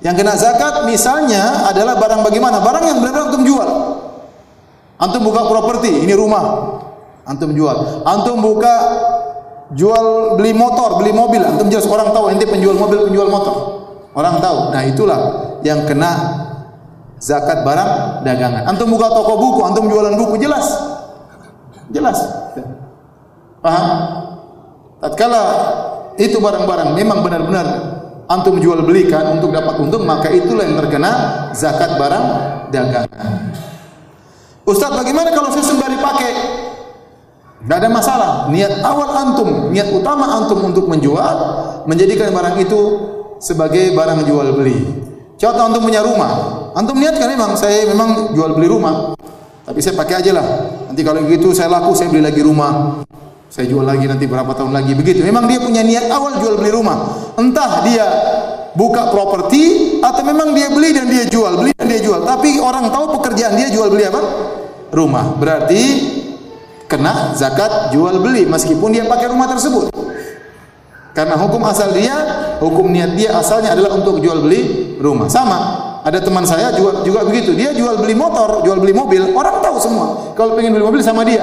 Yang kena zakat misalnya adalah barang bagaimana? Barang yang benar-benar antum jual. Antum buka properti, ini rumah. Antum jual. Antum buka jual beli motor, beli mobil, antum jelas orang tahu ente penjual mobil, penjual motor. Orang tahu. Nah, itulah yang kena zakat barang dagangan. Antum buka toko buku, antum jualan buku jelas. Jelas. Paham? Tatkala itu barang-barang memang benar-benar antum jual belikan untuk dapat untung, maka itulah yang terkena zakat barang dagangan. Ustaz, bagaimana kalau saya sembari pakai? Tidak ada masalah. Niat awal antum, niat utama antum untuk menjual, menjadikan barang itu sebagai barang jual beli. Contoh antum punya rumah, antum niat kan memang saya memang jual beli rumah, tapi saya pakai aja lah. Nanti kalau begitu saya laku, saya beli lagi rumah, saya jual lagi nanti berapa tahun lagi begitu. Memang dia punya niat awal jual beli rumah. Entah dia buka properti atau memang dia beli dan dia jual, beli dan dia jual. Tapi orang tahu pekerjaan dia jual beli apa? Rumah. Berarti kena zakat jual beli meskipun dia pakai rumah tersebut. Karena hukum asal dia, hukum niat dia asalnya adalah untuk jual beli rumah. Sama, ada teman saya juga, juga begitu. Dia jual beli motor, jual beli mobil. Orang tahu semua. Kalau pengen beli mobil sama dia.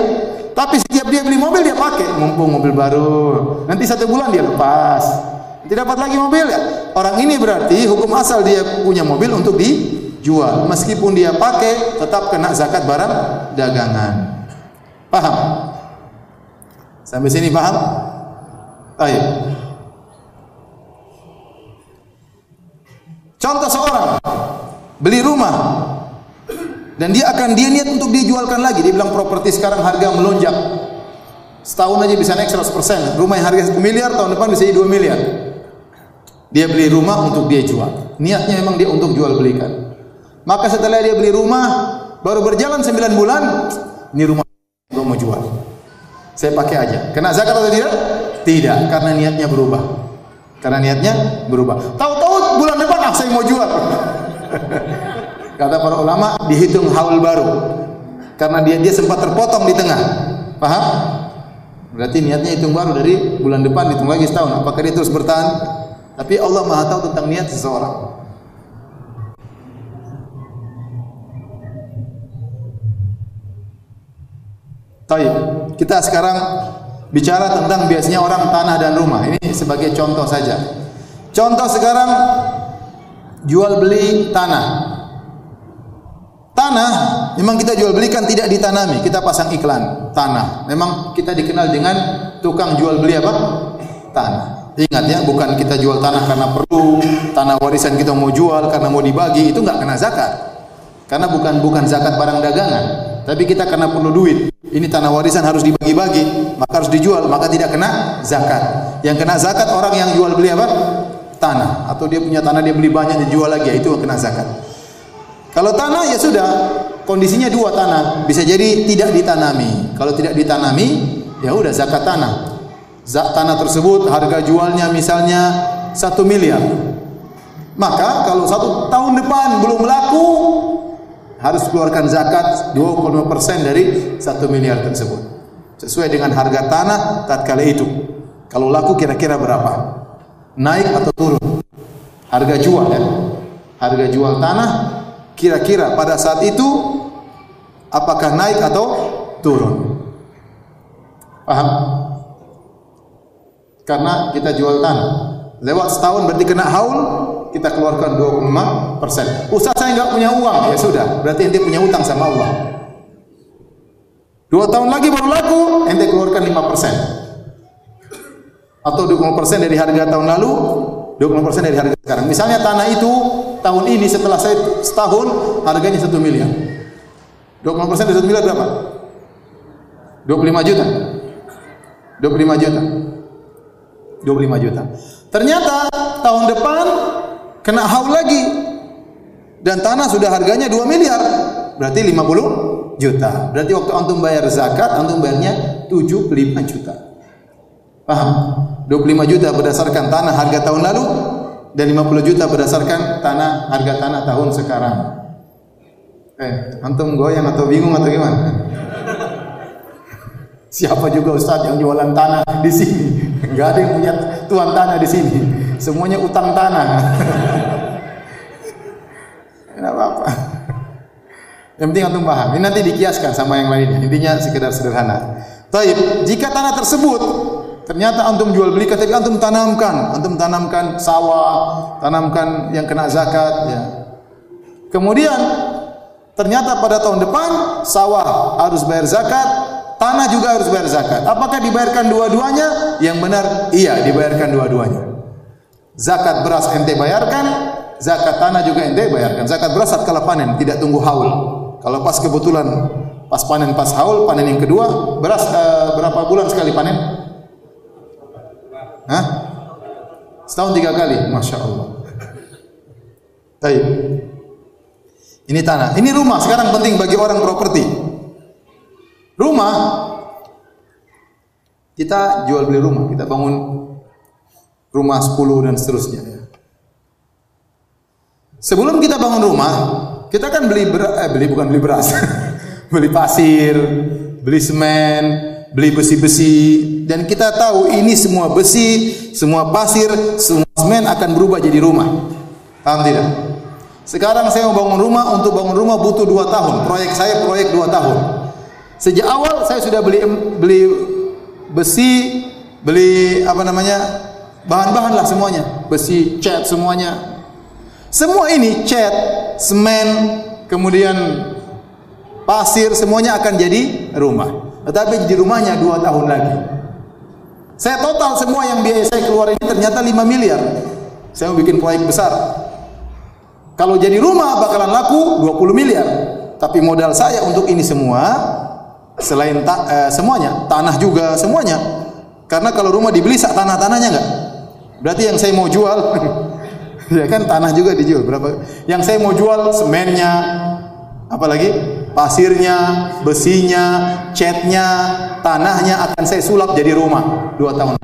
Tapi setiap dia beli mobil dia pakai. Mumpung mobil baru. Nanti satu bulan dia lepas. Nanti dapat lagi mobil ya. Orang ini berarti hukum asal dia punya mobil untuk dijual. Meskipun dia pakai, tetap kena zakat barang dagangan. Paham? Sampai sini paham? Baik. Contoh seorang beli rumah dan dia akan dia niat untuk dijualkan lagi. Dia bilang properti sekarang harga melonjak. Setahun aja bisa naik 100%. Rumah yang harga 1 miliar tahun depan bisa jadi 2 miliar. Dia beli rumah untuk dia jual. Niatnya memang dia untuk jual belikan. Maka setelah dia beli rumah, baru berjalan 9 bulan, ini rumah mau jual. Saya pakai aja. Kena zakat atau tidak? Tidak, karena niatnya berubah. Karena niatnya berubah. Tahu-tahu bulan depan ah saya mau jual. <laughs> Kata para ulama dihitung haul baru. Karena dia dia sempat terpotong di tengah. Paham? Berarti niatnya hitung baru dari bulan depan hitung lagi setahun. Apakah dia terus bertahan? Tapi Allah Maha tahu tentang niat seseorang. Taib. Kita sekarang bicara tentang biasanya orang tanah dan rumah. Ini sebagai contoh saja. Contoh sekarang jual beli tanah. Tanah memang kita jual belikan tidak ditanami, kita pasang iklan tanah. Memang kita dikenal dengan tukang jual beli apa? Tanah. Ingat ya, bukan kita jual tanah karena perlu, tanah warisan kita mau jual karena mau dibagi, itu enggak kena zakat. Karena bukan bukan zakat barang dagangan, tapi kita karena perlu duit. Ini tanah warisan harus dibagi-bagi, maka harus dijual, maka tidak kena zakat. Yang kena zakat orang yang jual beli apa? Tanah. Atau dia punya tanah dia beli banyak dijual lagi, ya itu kena zakat. Kalau tanah ya sudah, kondisinya dua tanah, bisa jadi tidak ditanami. Kalau tidak ditanami, ya udah zakat tanah. Zak tanah tersebut harga jualnya misalnya satu miliar. Maka kalau satu tahun depan belum laku, harus keluarkan zakat 25% dari 1 miliar tersebut. Sesuai dengan harga tanah tatkala itu. Kalau laku kira-kira berapa? Naik atau turun? Harga jual ya. Harga jual tanah kira-kira pada saat itu apakah naik atau turun? Paham? Karena kita jual tanah. Lewat setahun berarti kena haul, kita keluarkan 25 persen. Ustaz saya nggak punya uang, ya sudah. Berarti ente punya utang sama Allah. Dua tahun lagi baru laku, ente keluarkan 5 persen. Atau 20 persen dari harga tahun lalu, 20 persen dari harga sekarang. Misalnya tanah itu tahun ini setelah saya setahun harganya 1 miliar. 20 persen dari 1 miliar berapa? 25 juta. 25 juta. 25 juta. Ternyata tahun depan kena haul lagi. Dan tanah sudah harganya 2 miliar. Berarti 50 juta. Berarti waktu antum bayar zakat, antum bayarnya 75 juta. Paham? 25 juta berdasarkan tanah harga tahun lalu dan 50 juta berdasarkan tanah harga tanah tahun sekarang. Eh, antum goyang atau bingung atau gimana? Siapa juga Ustaz yang jualan tanah di sini? Enggak ada yang punya tuan tanah di sini. Semuanya utang tanah. Enggak apa-apa. Yang penting antum paham. Ini nanti dikiaskan sama yang lainnya. Intinya sekedar sederhana. Taib, jika tanah tersebut ternyata antum jual belikan tapi antum tanamkan, antum tanamkan sawah, tanamkan yang kena zakat ya. Kemudian ternyata pada tahun depan sawah harus bayar zakat, tanah juga harus bayar zakat. Apakah dibayarkan dua-duanya? Yang benar, iya dibayarkan dua-duanya. Zakat beras ente bayarkan, zakat tanah juga ente bayarkan. Zakat beras saat kala panen, tidak tunggu haul. Kalau pas kebetulan pas panen pas haul, panen yang kedua, beras uh, berapa bulan sekali panen? Hah? Setahun tiga kali, masya Allah. Baik. Ini tanah, ini rumah. Sekarang penting bagi orang properti. Rumah kita jual beli rumah, kita bangun rumah 10 dan seterusnya ya. Sebelum kita bangun rumah, kita kan beli ber, eh, beli bukan beli beras. <laughs> beli pasir, beli semen, beli besi-besi dan kita tahu ini semua besi, semua pasir, semua semen akan berubah jadi rumah. Paham tidak? Sekarang saya mau bangun rumah, untuk bangun rumah butuh dua tahun. Proyek saya proyek dua tahun. Sejak awal saya sudah beli beli besi, beli apa namanya bahan-bahan lah semuanya, besi, cat semuanya. Semua ini cat, semen, kemudian pasir semuanya akan jadi rumah. Tetapi di rumahnya dua tahun lagi. Saya total semua yang biaya saya keluar ini ternyata 5 miliar. Saya mau bikin proyek besar. Kalau jadi rumah bakalan laku 20 miliar. Tapi modal saya untuk ini semua selain ta eh, semuanya, tanah juga semuanya. Karena kalau rumah dibeli sak tanah-tanahnya enggak. Berarti yang saya mau jual <laughs> ya kan tanah juga dijual berapa? Yang saya mau jual semennya, apalagi pasirnya, besinya, catnya, tanahnya akan saya sulap jadi rumah dua tahun.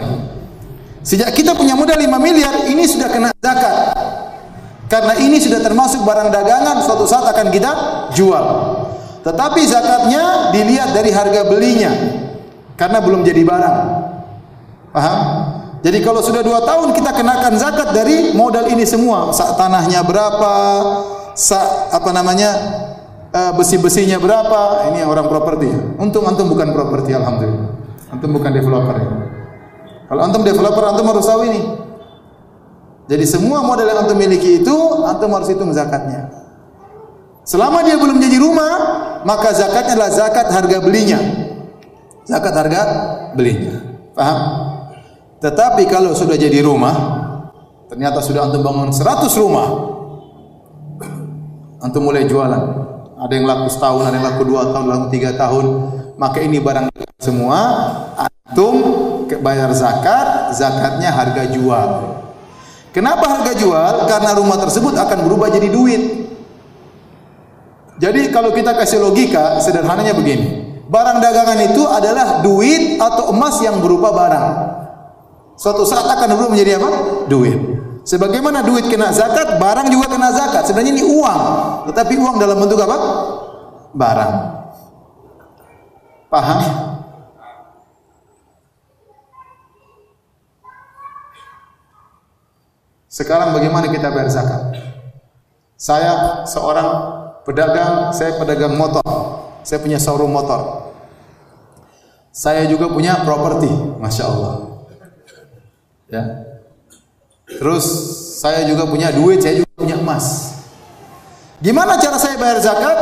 Sejak kita punya modal 5 miliar, ini sudah kena zakat. Karena ini sudah termasuk barang dagangan, suatu saat akan kita jual. Tetapi zakatnya dilihat dari harga belinya. Karena belum jadi barang. Paham? Jadi kalau sudah dua tahun kita kenakan zakat dari modal ini semua. Sak tanahnya berapa, sak apa namanya uh, besi-besinya berapa? Ini orang properti. Untung antum bukan properti, alhamdulillah. Antum bukan developer ya. Kalau antum developer, antum harus tahu ini. Jadi semua modal yang antum miliki itu, antum harus hitung zakatnya. Selama dia belum jadi rumah, maka zakatnya adalah zakat harga belinya. Zakat harga belinya. Paham? Tetapi kalau sudah jadi rumah, ternyata sudah antum bangun 100 rumah, antum mulai jualan. Ada yang laku setahun, ada yang laku dua tahun, laku tiga tahun. Maka ini barang semua, antum bayar zakat, zakatnya harga jual. Kenapa harga jual? Karena rumah tersebut akan berubah jadi duit. Jadi kalau kita kasih logika, sederhananya begini. Barang dagangan itu adalah duit atau emas yang berupa barang. Suatu saat akan berubah menjadi apa? Duit. Sebagaimana duit kena zakat, barang juga kena zakat. Sebenarnya ini uang, tetapi uang dalam bentuk apa? Barang. Paham? Sekarang bagaimana kita bayar zakat? Saya seorang pedagang, saya pedagang motor. Saya punya showroom motor. Saya juga punya properti, masya Allah. Ya. Terus saya juga punya duit, saya juga punya emas. Gimana cara saya bayar zakat?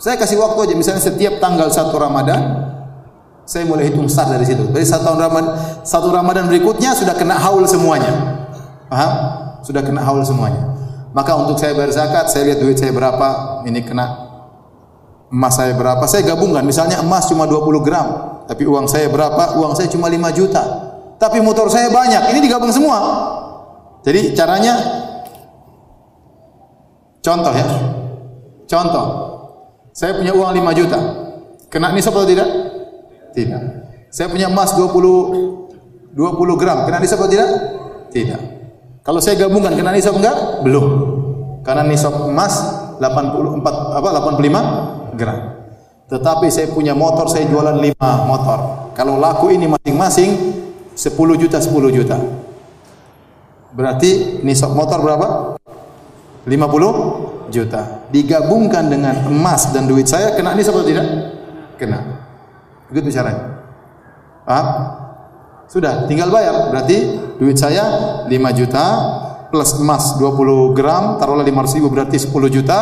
Saya kasih waktu aja, misalnya setiap tanggal 1 Ramadan, saya mulai hitung start dari situ. Dari satu tahun Ramadan, satu Ramadan berikutnya sudah kena haul semuanya. Paham? Sudah kena haul semuanya. Maka untuk saya bayar zakat, saya lihat duit saya berapa, ini kena emas saya berapa, saya gabungkan. Misalnya emas cuma 20 gram, tapi uang saya berapa? Uang saya cuma 5 juta. Tapi motor saya banyak, ini digabung semua. Jadi caranya contoh ya. Contoh. Saya punya uang 5 juta. Kena nisab atau tidak? Tidak. Saya punya emas 20 20 gram, kena nisab atau tidak? Tidak. Kalau saya gabungkan kena nisab enggak? Belum. Karena nisab emas 84 apa 85 gram. Tetapi saya punya motor, saya jualan 5 motor. Kalau laku ini masing-masing 10 juta 10 juta. Berarti nisab motor berapa? 50 juta. Digabungkan dengan emas dan duit saya kena nisab atau tidak? Kena. Begitu caranya. Paham? Sudah, tinggal bayar. Berarti duit saya 5 juta plus emas 20 gram, taruhlah 500 ribu berarti 10 juta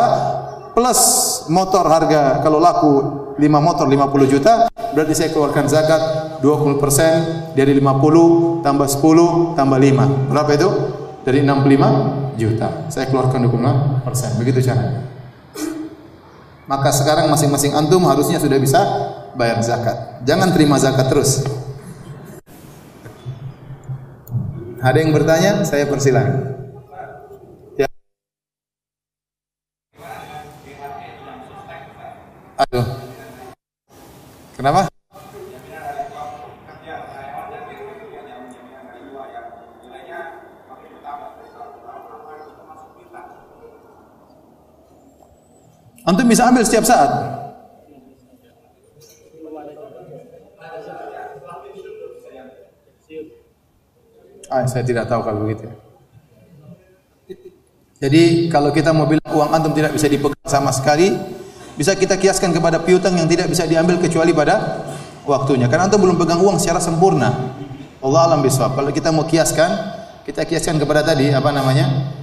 plus motor harga kalau laku 5 motor 50 juta berarti saya keluarkan zakat 20% dari 50 tambah 10 tambah 5 berapa itu? dari 65 juta. Saya keluarkan 25% begitu caranya. Maka sekarang masing-masing antum harusnya sudah bisa bayar zakat. Jangan terima zakat terus. Ada yang bertanya? Saya persilahkan Aduh. Kenapa? Antum bisa ambil setiap saat. Ah, saya tidak tahu kalau begitu. Jadi kalau kita mau bilang uang antum tidak bisa dipegang sama sekali, bisa kita kiaskan kepada piutang yang tidak bisa diambil kecuali pada waktunya. Karena antum belum pegang uang secara sempurna. Allah alam bisawab. Kalau kita mau kiaskan, kita kiaskan kepada tadi apa namanya?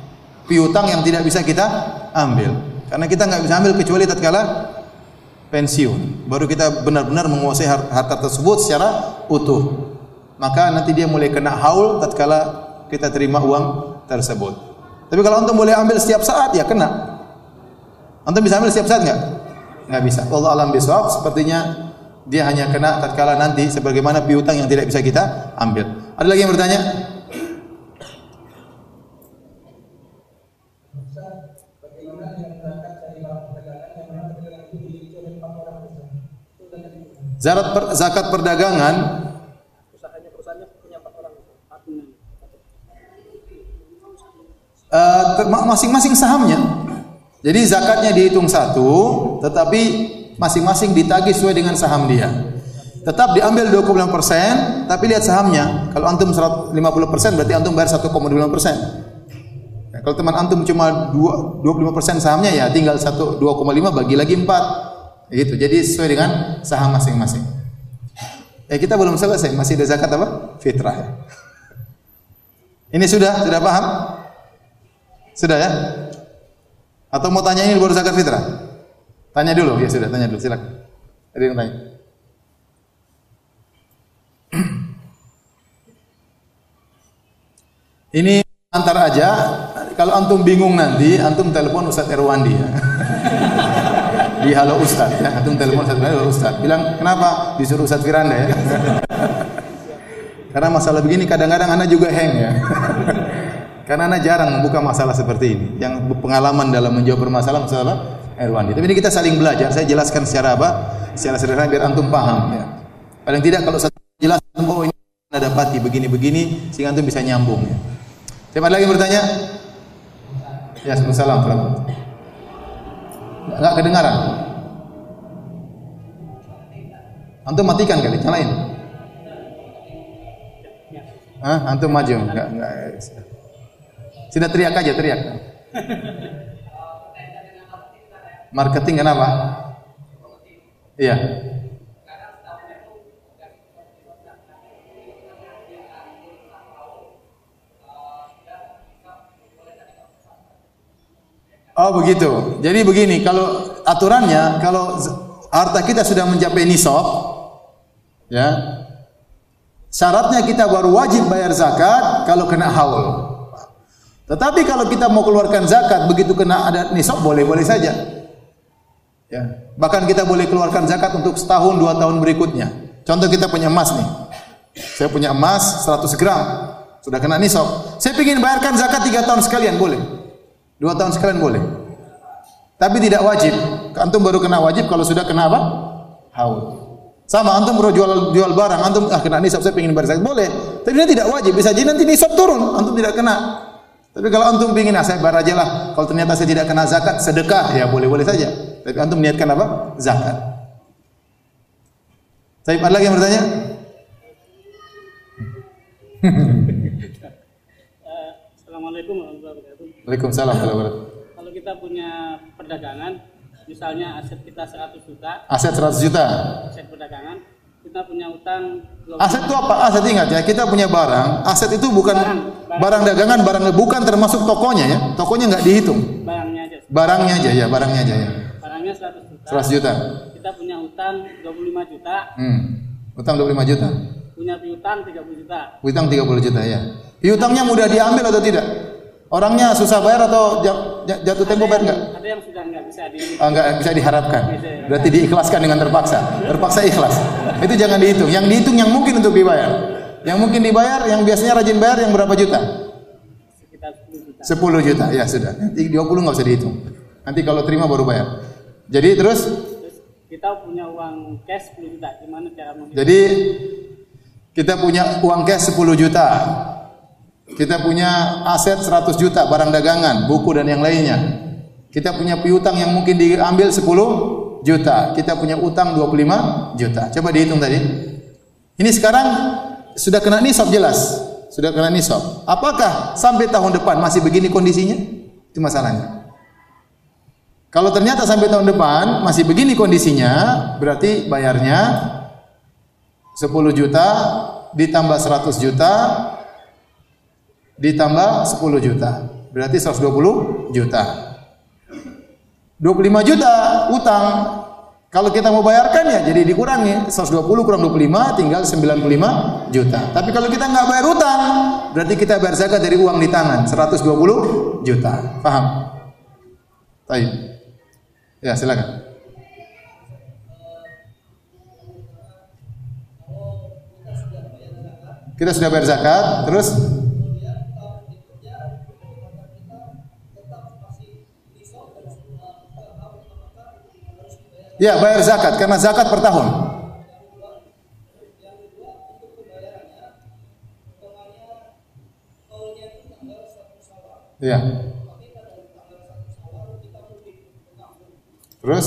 piutang yang tidak bisa kita ambil. Karena kita nggak bisa ambil kecuali tatkala pensiun. Baru kita benar-benar menguasai harta tersebut secara utuh. Maka nanti dia mulai kena haul tatkala kita terima uang tersebut. Tapi kalau antum boleh ambil setiap saat ya kena. Antum bisa ambil setiap saat enggak? Enggak bisa. Allah alam bisawab sepertinya dia hanya kena tatkala nanti sebagaimana piutang yang tidak bisa kita ambil. Ada lagi yang bertanya? Zakat per, zakat perdagangan masing-masing uh, sahamnya. Jadi zakatnya dihitung satu, tetapi masing-masing ditagih sesuai dengan saham dia. Tetap diambil 25%, tapi lihat sahamnya. Kalau antum 50% berarti antum bayar 1,25%. Ya, kalau teman antum cuma 2, 25% sahamnya ya tinggal 1 2,5 bagi lagi 4. Gitu. Jadi sesuai dengan saham masing-masing. Eh kita belum selesai, masih ada zakat apa? Fitrah ya. Ini sudah, sudah paham? Sudah ya? Atau mau tanya ini baru zakat fitrah? Tanya dulu, ya sudah, tanya dulu, silakan. Ada yang tanya? <clears throat> Ini antar aja. Kalau antum bingung nanti, antum telepon Ustadz Erwandi ya. <laughs> Di halo Ustadz ya. Antum telepon Ustadz Erwandi, Ustadz. Bilang, kenapa? Disuruh Ustadz Firanda ya. <laughs> Karena masalah begini kadang-kadang anak juga hang ya. <laughs> Karena anak jarang membuka masalah seperti ini. Yang pengalaman dalam menjawab permasalahan masalah Erwandi. Tapi ini kita saling belajar. Saya jelaskan secara apa? Secara sederhana biar antum paham ya. Paling tidak kalau saya jelaskan oh ini ada dapati begini-begini sehingga antum bisa nyambung ya. Siapa lagi bertanya? Ya, Assalamualaikum. Enggak kedengaran. Antum matikan kali, nyalain. Hah? Antum maju? Enggak, enggak. Sudah teriak aja, teriak. Marketing kenapa? Iya. Oh begitu. Jadi begini, kalau aturannya kalau harta kita sudah mencapai nisab, ya, syaratnya kita baru wajib bayar zakat kalau kena haul. Tetapi kalau kita mau keluarkan zakat begitu kena ada nisab boleh-boleh saja. Ya. Bahkan kita boleh keluarkan zakat untuk setahun dua tahun berikutnya. Contoh kita punya emas nih. Saya punya emas 100 gram. Sudah kena nisab. Saya ingin bayarkan zakat tiga tahun sekalian boleh. Dua tahun sekalian boleh. Tapi tidak wajib. Antum baru kena wajib kalau sudah kena apa? Haul. Sama antum baru jual jual barang, antum ah kena nisab saya ingin bayar zakat boleh. Tapi dia tidak wajib. Bisa jadi nanti nisab turun, antum tidak kena. Tapi kalau antum ingin ah saya bayar aja lah. Kalau ternyata saya tidak kena zakat, sedekah ya boleh-boleh saja. Tapi antum niatkan apa? Zakat. Tapi ada lagi yang bertanya? <laughs> Eh, Assalamualaikum warahmatullahi wabarakatuh. Waalaikumsalam warahmatullahi wabarakatuh. Kalau kita punya perdagangan, misalnya aset kita 100 juta, Aset 100 juta. aset perdagangan, kita punya utang 20 Aset itu apa? Aset ingat ya, kita punya barang. Aset itu bukan Barang. barang dagangan, barang bukan termasuk tokonya ya. Tokonya nggak dihitung. barangnya aja. Barangnya aja ya, barangnya aja ya. Barangnya 100 juta. 100 juta. Kita punya utang 25 juta, Hmm. Utang 25 juta. punya piutang 30 juta. Utang 30 juta ya. Piutangnya mudah diambil atau tidak? Orangnya susah bayar atau ja- ja- jatuh tempo bayar enggak? Ada yang sudah nggak bisa di Ah, enggak bisa diharapkan. Berarti diikhlaskan dengan terpaksa. Terpaksa ikhlas. Itu jangan dihitung. Yang dihitung yang mungkin untuk dibayar. Yang mungkin dibayar, yang biasanya rajin bayar yang berapa juta? sekitar 10 juta. 10 juta. Ya sudah. Nanti 20 nggak usah dihitung. Nanti kalau terima baru bayar. Jadi terus Terus kita punya uang cash 10 juta. Gimana cara menghitung? jadi kita punya uang cash 10 juta. Kita punya aset 100 juta barang dagangan, buku dan yang lainnya. Kita punya piutang yang mungkin diambil 10 juta. Kita punya utang 25 juta. Coba dihitung tadi. Ini sekarang sudah kena nisab jelas. Sudah kena nisab. Apakah sampai tahun depan masih begini kondisinya? Itu masalahnya. Kalau ternyata sampai tahun depan masih begini kondisinya, berarti bayarnya 10 juta ditambah 100 juta ditambah 10 juta. Berarti 120 juta. 25 juta utang. Kalau kita mau bayarkan ya jadi dikurangi 120 kurang 25 tinggal 95 juta. Tapi kalau kita nggak bayar utang, berarti kita bayar zakat dari uang di tangan 120 juta. Paham? Baik. Ya, silakan. Kita sudah bayar zakat, terus Ya, bayar zakat karena zakat per tahun. Ya. Terus?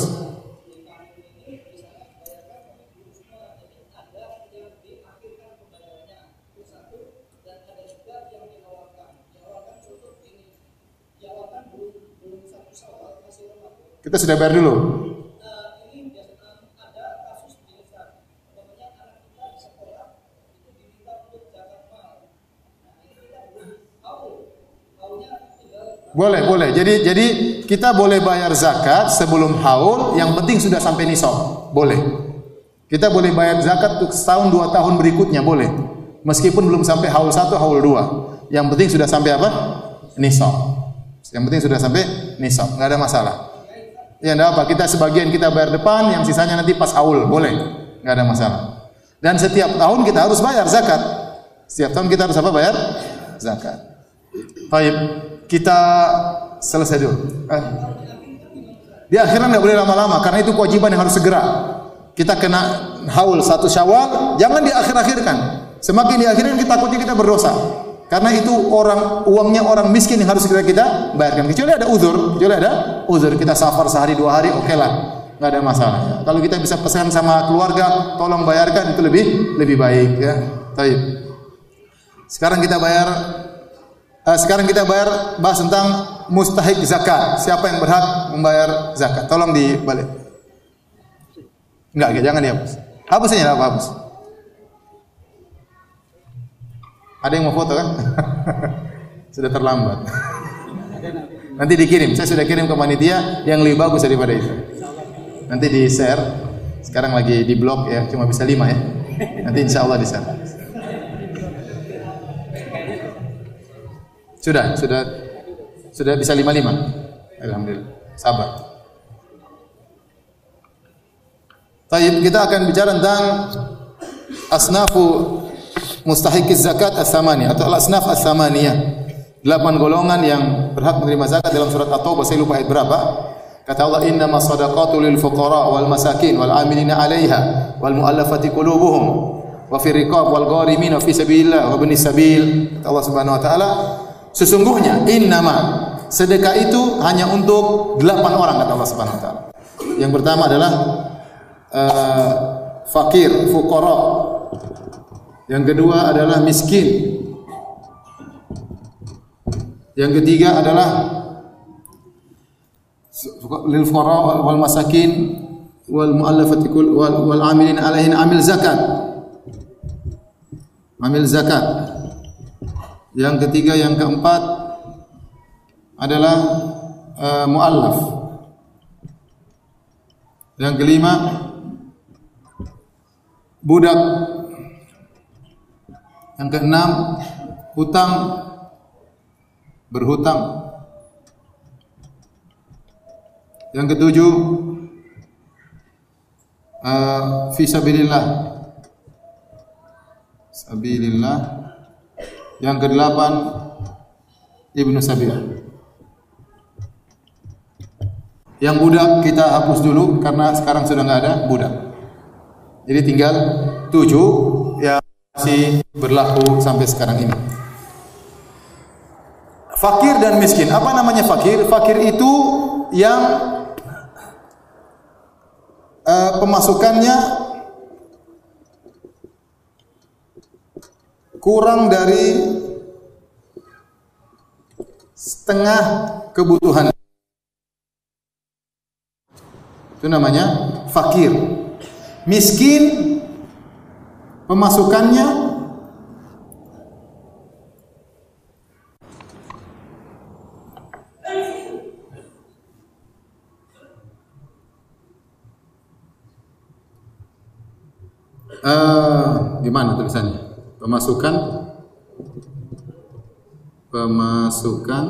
Kita sudah bayar dulu. Boleh, boleh. Jadi jadi kita boleh bayar zakat sebelum haul, yang penting sudah sampai nisab. Boleh. Kita boleh bayar zakat untuk setahun dua tahun berikutnya boleh. Meskipun belum sampai haul satu, haul dua. Yang penting sudah sampai apa? Nisab. Yang penting sudah sampai nisab, nggak ada masalah. Ya enggak apa, kita sebagian kita bayar depan, yang sisanya nanti pas haul, boleh. nggak ada masalah. Dan setiap tahun kita harus bayar zakat. Setiap tahun kita harus apa bayar? Zakat. Baik, kita selesai dulu. Eh. Di akhiran nggak boleh lama-lama karena itu kewajiban yang harus segera. Kita kena haul satu syawal, jangan diakhir-akhirkan. Semakin diakhirin kita takutnya kita berdosa. Karena itu orang uangnya orang miskin yang harus kita kita bayarkan. Kecuali ada uzur, kecuali ada uzur kita safar sehari dua hari, oke okay lah, nggak ada masalah. Kalau kita bisa pesan sama keluarga, tolong bayarkan itu lebih lebih baik ya. Baik. Sekarang kita bayar sekarang kita bayar bahas tentang mustahik zakat. Siapa yang berhak membayar zakat? Tolong dibalik. Enggak, jangan dihapus. Hapus aja, apa hapus. Ada yang mau foto kan? <laughs> sudah terlambat. <laughs> Nanti dikirim. Saya sudah kirim ke panitia yang lebih bagus daripada itu. Nanti di share. Sekarang lagi di blog ya, cuma bisa lima ya. Nanti insya Allah di share. Sudah, sudah, sudah bisa lima lima. Alhamdulillah. Sabar. Kita akan bicara tentang asnafu mustahik zakat as-samani atau al-asnaf as-samaniyah. Delapan golongan yang berhak menerima zakat dalam surat At-Taubah. Saya lupa ayat berapa. Kata Allah, "Inna masadaqatu lil fuqara wal masakin wal amilina 'alaiha wal mu'allafati qulubuhum wa fi riqab wal gharimin fi sabilillah wa bani sabil." Kata Allah Subhanahu wa taala, sesungguhnya innama sedekah itu hanya untuk delapan orang kata Allah Subhanahu wa taala. Yang pertama adalah uh, fakir, fuqara. Yang kedua adalah miskin. Yang ketiga adalah lil fuqara wal masakin wal muallafati wal, amilin alaihin amil zakat. Amil zakat. Yang ketiga, yang keempat adalah uh, muallaf. Yang kelima budak. Yang keenam hutang berhutang. Yang ketujuh uh, fi sabilillah. Yang kedelapan Ibnu Sabil. Yang budak kita hapus dulu karena sekarang sudah nggak ada budak. Jadi tinggal tujuh yang masih berlaku sampai sekarang ini. Fakir dan miskin. Apa namanya fakir? Fakir itu yang uh, pemasukannya kurang dari setengah kebutuhan. Itu namanya fakir. Miskin pemasukannya Uh, di mana tulisannya? Pemasukan pemasukan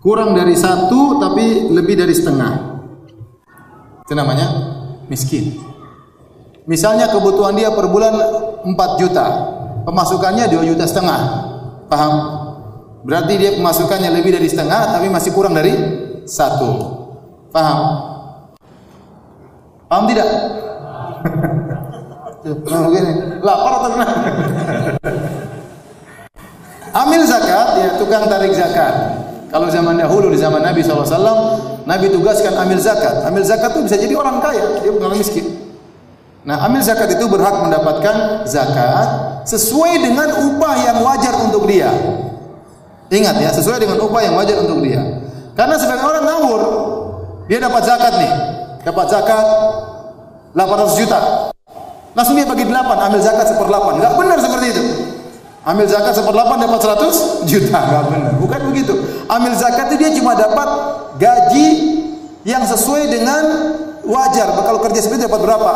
kurang dari satu tapi lebih dari setengah. Itu namanya miskin. Misalnya kebutuhan dia per bulan 4 juta, pemasukannya 2 juta setengah. Paham? Berarti dia pemasukannya lebih dari setengah tapi masih kurang dari satu. Paham? Paham tidak? <laughs> Nah, begini. Lapar gimana? Amil zakat ya tukang tarik zakat. Kalau zaman dahulu di zaman Nabi SAW, Nabi tugaskan amil zakat. Amil zakat itu bisa jadi orang kaya, dia bukan miskin. Nah, amil zakat itu berhak mendapatkan zakat sesuai dengan upah yang wajar untuk dia. Ingat ya, sesuai dengan upah yang wajar untuk dia. Karena sebagian orang ngawur, dia dapat zakat nih, dapat zakat 800 juta. Langsung dia bagi 8, ambil zakat seperlapan. Enggak benar seperti itu. Ambil zakat seperlapan dapat 100 juta. <laughs> Enggak benar. Bukan begitu. Ambil zakat itu dia cuma dapat gaji yang sesuai dengan wajar. Kalau kerja seperti itu dapat berapa?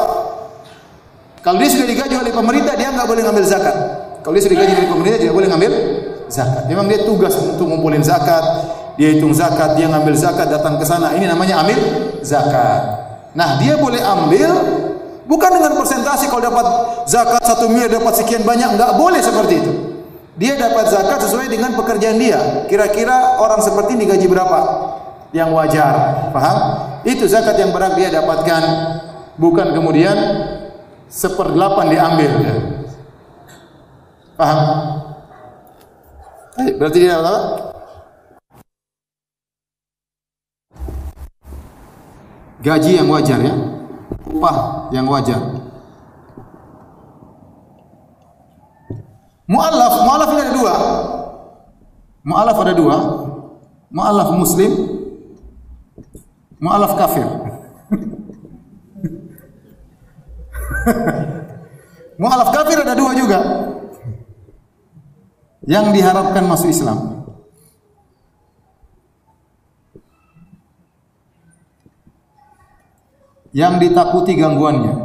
Kalau dia sudah digaji oleh pemerintah, dia nggak boleh ngambil zakat. Kalau dia sudah digaji oleh pemerintah, dia boleh ngambil zakat. Memang dia tugas untuk ngumpulin zakat, dia hitung zakat, dia ngambil zakat, datang ke sana. Ini namanya ambil zakat. Nah, dia boleh ambil bukan dengan persentase kalau dapat zakat satu miliar dapat sekian banyak, enggak boleh seperti itu. Dia dapat zakat sesuai dengan pekerjaan dia. Kira-kira orang seperti ini gaji berapa? Yang wajar, paham? Itu zakat yang berhak dia dapatkan, bukan kemudian seperdelapan diambil. Paham? Berarti dia apa? gaji yang wajar ya upah yang wajar Mu'allaf, mu'allaf ini ada dua. Mu'allaf ada dua. Mu'allaf muslim, mu'allaf kafir. <laughs> mu'allaf kafir ada dua juga. Yang diharapkan masuk Islam. Yang ditakuti gangguannya.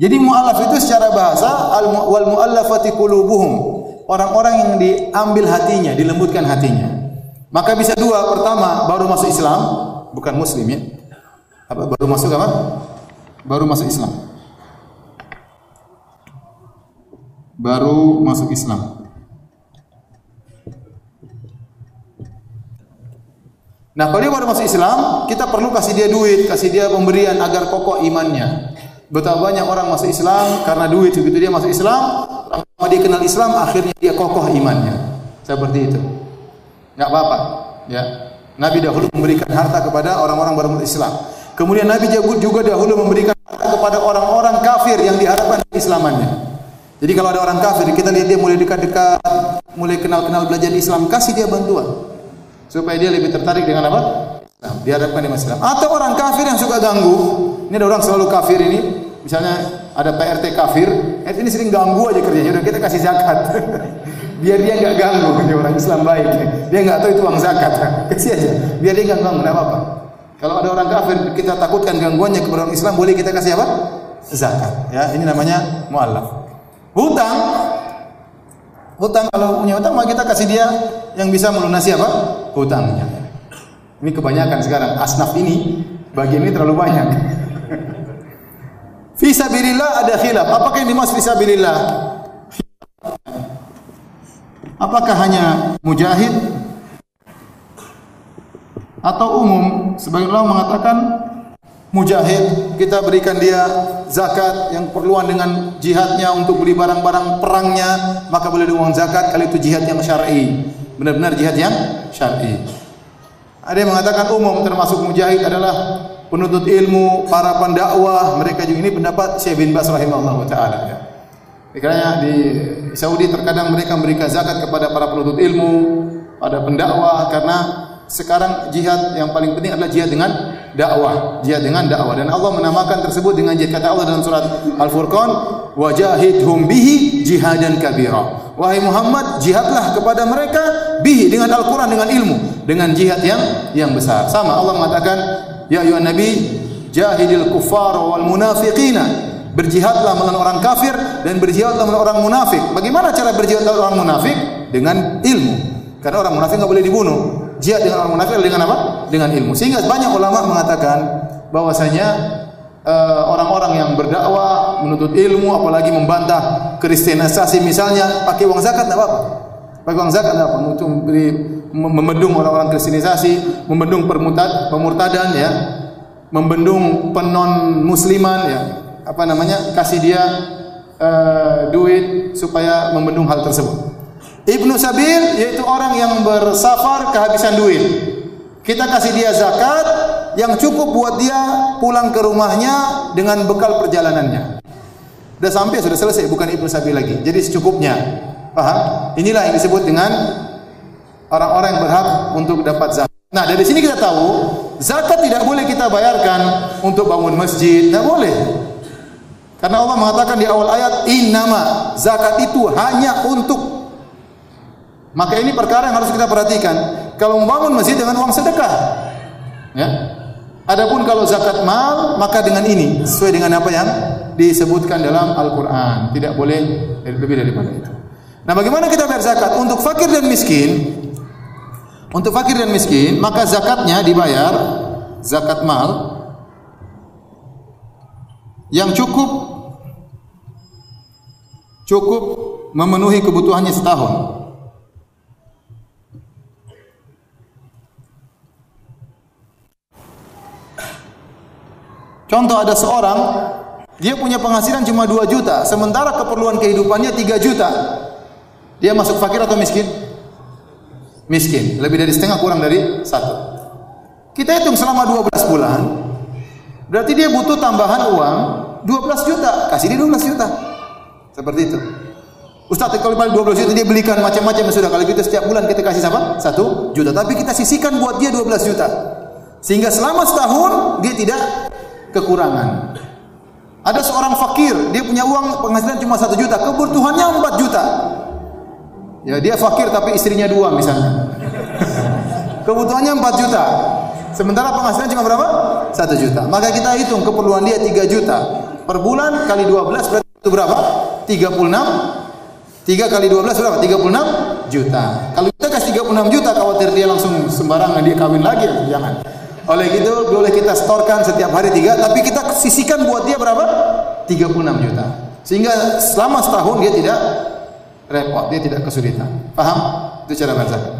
Jadi mu'alaf itu secara bahasa al wal mu'allafati qulubuhum. Orang-orang yang diambil hatinya, dilembutkan hatinya. Maka bisa dua, pertama baru masuk Islam, bukan muslim ya. Apa baru masuk apa? Baru masuk Islam. Baru masuk Islam. Nah, kalau dia baru masuk Islam, kita perlu kasih dia duit, kasih dia pemberian agar kokoh imannya. Betapa banyak orang masuk Islam karena duit begitu dia masuk Islam, lama dia kenal Islam akhirnya dia kokoh imannya. Seperti itu. Enggak apa-apa, ya. Nabi dahulu memberikan harta kepada orang-orang baru masuk Islam. Kemudian Nabi juga dahulu memberikan harta kepada orang-orang kafir yang diharapkan islamannya. Jadi kalau ada orang kafir, kita lihat dia mulai dekat-dekat, mulai kenal-kenal belajar Islam, kasih dia bantuan supaya dia lebih tertarik dengan apa? Islam. Diharapkan dia masuk Islam. Atau orang kafir yang suka ganggu, ini ada orang selalu kafir ini, misalnya ada PRT kafir, eh, ini sering ganggu aja kerjanya, udah kita kasih zakat. <laughs> biar dia nggak ganggu, ini orang Islam baik. Dia nggak tahu itu uang zakat, <laughs> kasih aja. Biar dia nggak ganggu, apa-apa. Kalau ada orang kafir, kita takutkan gangguannya kepada orang Islam, boleh kita kasih apa? Zakat. Ya, ini namanya mualaf. Hutang, hutang kalau punya hutang, maka kita kasih dia yang bisa melunasi apa? Hutangnya. Ini kebanyakan sekarang asnaf ini bagian ini terlalu banyak. Fisabilillah ada khilaf. Apakah yang dimaksud fisabilillah? Apakah hanya mujahid atau umum? Sebagian ulama mengatakan mujahid kita berikan dia zakat yang perluan dengan jihadnya untuk beli barang-barang perangnya maka boleh uang zakat kalau itu jihad yang syar'i benar-benar jihad yang syar'i ada yang mengatakan umum termasuk mujahid adalah penuntut ilmu, para pendakwah, mereka juga ini pendapat Syekh bin Bas rahimahullah taala ya. Karena di Saudi terkadang mereka memberikan zakat kepada para penuntut ilmu, pada pendakwah karena sekarang jihad yang paling penting adalah jihad dengan dakwah, jihad dengan dakwah dan Allah menamakan tersebut dengan jihad kata Allah dalam surat Al-Furqan, "Wajahidhum bihi jihadan kabira." Wahai Muhammad, jihadlah kepada mereka bihi dengan Al-Qur'an dengan ilmu, dengan jihad yang yang besar. Sama Allah mengatakan Ya ayuhan nabi, jahidil kuffar wal munafiqina. Berjihadlah melawan orang kafir dan berjihadlah melawan orang munafik. Bagaimana cara berjihad melawan orang munafik? Dengan ilmu. Karena orang munafik enggak boleh dibunuh. Jihad dengan orang munafik dengan apa? Dengan ilmu. Sehingga banyak ulama mengatakan bahwasanya orang-orang uh, yang berdakwah menuntut ilmu apalagi membantah kristenisasi misalnya pakai uang zakat enggak apa-apa. Pakai uang zakat enggak apa-apa untuk memberi membendung orang-orang kristenisasi, membendung permutad, pemurtadan ya, membendung penon musliman ya, apa namanya? kasih dia uh, duit supaya membendung hal tersebut. Ibnu Sabil yaitu orang yang bersafar kehabisan duit. Kita kasih dia zakat yang cukup buat dia pulang ke rumahnya dengan bekal perjalanannya. Sudah sampai sudah selesai bukan Ibnu Sabil lagi. Jadi secukupnya. Paham? Inilah yang disebut dengan orang-orang yang berhak untuk dapat zakat. Nah, dari sini kita tahu zakat tidak boleh kita bayarkan untuk bangun masjid, tidak boleh. Karena Allah mengatakan di awal ayat innama zakat itu hanya untuk maka ini perkara yang harus kita perhatikan. Kalau membangun masjid dengan uang sedekah. Ya. Adapun kalau zakat mal maka dengan ini sesuai dengan apa yang disebutkan dalam Al-Qur'an. Tidak boleh lebih daripada itu. Nah, bagaimana kita bayar zakat? Untuk fakir dan miskin, untuk fakir dan miskin, maka zakatnya dibayar zakat mal yang cukup cukup memenuhi kebutuhannya setahun. Contoh ada seorang dia punya penghasilan cuma 2 juta, sementara keperluan kehidupannya 3 juta. Dia masuk fakir atau miskin? miskin. Lebih dari setengah kurang dari satu. Kita hitung selama 12 bulan. Berarti dia butuh tambahan uang 12 juta. Kasih dia 12 juta. Seperti itu. Ustaz kalau paling 12 juta dia belikan macam-macam ya sudah kalau gitu setiap bulan kita kasih apa? 1 juta. Tapi kita sisihkan buat dia 12 juta. Sehingga selama setahun dia tidak kekurangan. Ada seorang fakir, dia punya uang penghasilan cuma 1 juta, kebutuhannya 4 juta. Ya, dia fakir tapi istrinya dua misalnya. <laughs> Kebutuhannya 4 juta. Sementara penghasilan cuma berapa? 1 juta. Maka kita hitung keperluan dia 3 juta. Per bulan kali 12 berarti itu berapa? 36 3 kali 12 berapa? 36 juta. Kalau kita kasih 36 juta khawatir dia langsung sembarangan dia kawin lagi jangan. Oleh gitu boleh kita storkan setiap hari tiga, tapi kita sisihkan buat dia berapa? 36 juta. Sehingga selama setahun dia tidak repot, dia tidak kesulitan. Paham? Itu cara berzakat.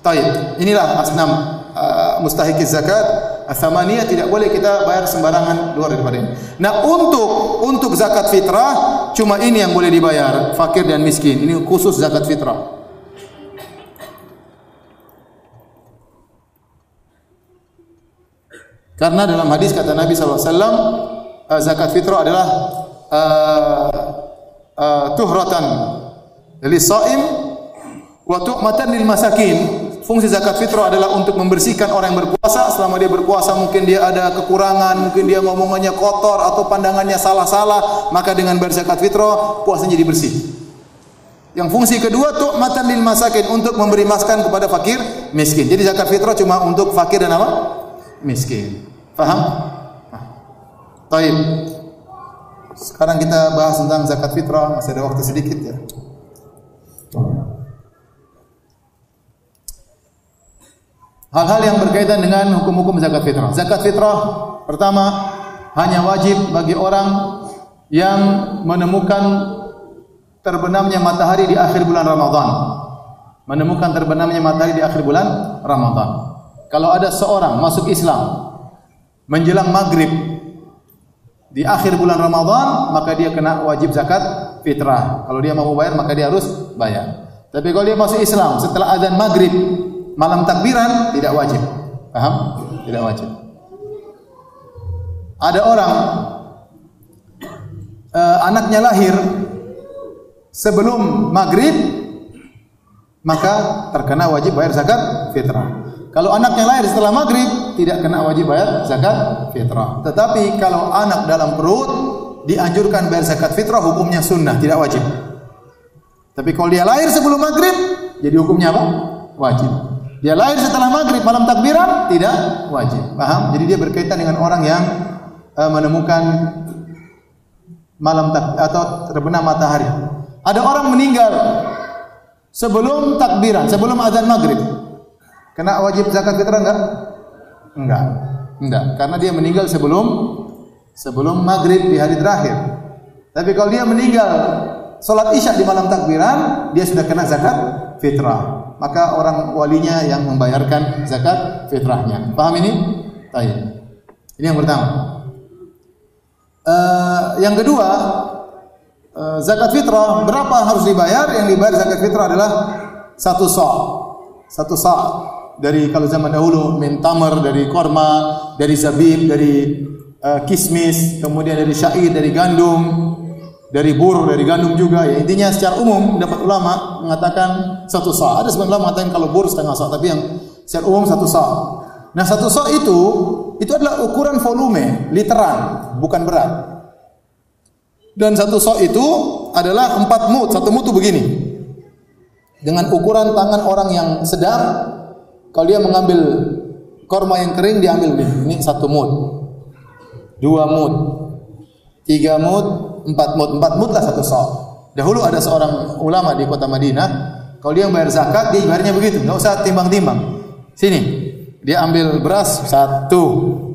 Taib. Inilah asnam uh, mustahiki zakat. Asamaniyah tidak boleh kita bayar sembarangan luar daripada ini. Nah, untuk untuk zakat fitrah cuma ini yang boleh dibayar, fakir dan miskin. Ini khusus zakat fitrah. Karena dalam hadis kata Nabi SAW, uh, zakat fitrah adalah uh, uh, tuhratan lil saim wa tu'matan lil masakin Fungsi zakat fitrah adalah untuk membersihkan orang yang berpuasa. Selama dia berpuasa mungkin dia ada kekurangan, mungkin dia ngomongannya kotor atau pandangannya salah-salah, maka dengan berzakat fitrah puasanya jadi bersih. Yang fungsi kedua tuh matan lil masakin untuk memberi makan kepada fakir miskin. Jadi zakat fitrah cuma untuk fakir dan apa? Miskin. Paham? Nah. Taib. Sekarang kita bahas tentang zakat fitrah, masih ada waktu sedikit ya. Hal-hal yang berkaitan dengan hukum-hukum zakat fitrah. Zakat fitrah pertama hanya wajib bagi orang yang menemukan terbenamnya matahari di akhir bulan Ramadan. Menemukan terbenamnya matahari di akhir bulan Ramadan. Kalau ada seorang masuk Islam menjelang maghrib di akhir bulan Ramadan, maka dia kena wajib zakat fitrah. Kalau dia mau bayar, maka dia harus bayar. Tapi kalau dia masuk Islam setelah adzan maghrib malam takbiran tidak wajib. Paham? Tidak wajib. Ada orang uh, anaknya lahir sebelum maghrib maka terkena wajib bayar zakat fitrah. Kalau anaknya lahir setelah maghrib tidak kena wajib bayar zakat fitrah. Tetapi kalau anak dalam perut dianjurkan bayar zakat fitrah hukumnya sunnah tidak wajib. Tapi kalau dia lahir sebelum maghrib jadi hukumnya apa? Wajib. Dia lahir setelah maghrib malam takbiran tidak wajib. Paham? Jadi dia berkaitan dengan orang yang uh, menemukan malam tak atau terbenam matahari. Ada orang meninggal sebelum takbiran, sebelum azan maghrib. Kena wajib zakat fitrah enggak? Enggak. Enggak, karena dia meninggal sebelum sebelum maghrib di hari terakhir. Tapi kalau dia meninggal salat isya di malam takbiran, dia sudah kena zakat fitrah maka orang walinya yang membayarkan zakat fitrahnya. Paham ini? Baik. Ini yang pertama. Uh, yang kedua, uh, zakat fitrah berapa harus dibayar? Yang dibayar zakat fitrah adalah satu sa. Satu sa dari kalau zaman dahulu min tamar dari korma, dari zabib, dari uh, kismis, kemudian dari syair, dari gandum, dari bur, dari gandum juga ya. Intinya secara umum dapat ulama mengatakan satu sa. Ada sebagian ulama mengatakan kalau bur setengah sa, tapi yang secara umum satu sa. Nah satu sa itu itu adalah ukuran volume literan, bukan berat. Dan satu sa itu adalah empat mut. Satu mut itu begini. Dengan ukuran tangan orang yang sedang, kalau dia mengambil korma yang kering diambil begini. Ini satu mut, dua mut, tiga mut, empat mut, empat mut lah satu sok. Dahulu ada seorang ulama di kota Madinah, kalau dia bayar zakat, dia bayarnya begitu, nggak usah timbang-timbang. Sini, dia ambil beras satu,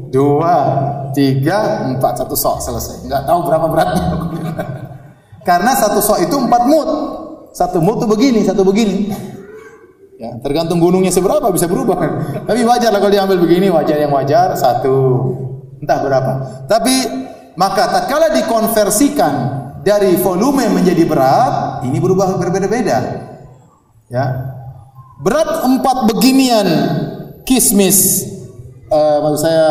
dua, tiga, empat, satu sok selesai. Nggak tahu berapa beratnya. <laughs> Karena satu sok itu empat mut. Satu mut itu begini, satu begini. Ya, tergantung gunungnya seberapa bisa berubah. Tapi wajar lah kalau diambil begini, wajar yang wajar satu. Entah berapa. Tapi maka tatkala dikonversikan dari volume menjadi berat, ini berubah berbeda-beda. Ya. Berat empat beginian kismis uh, maksud saya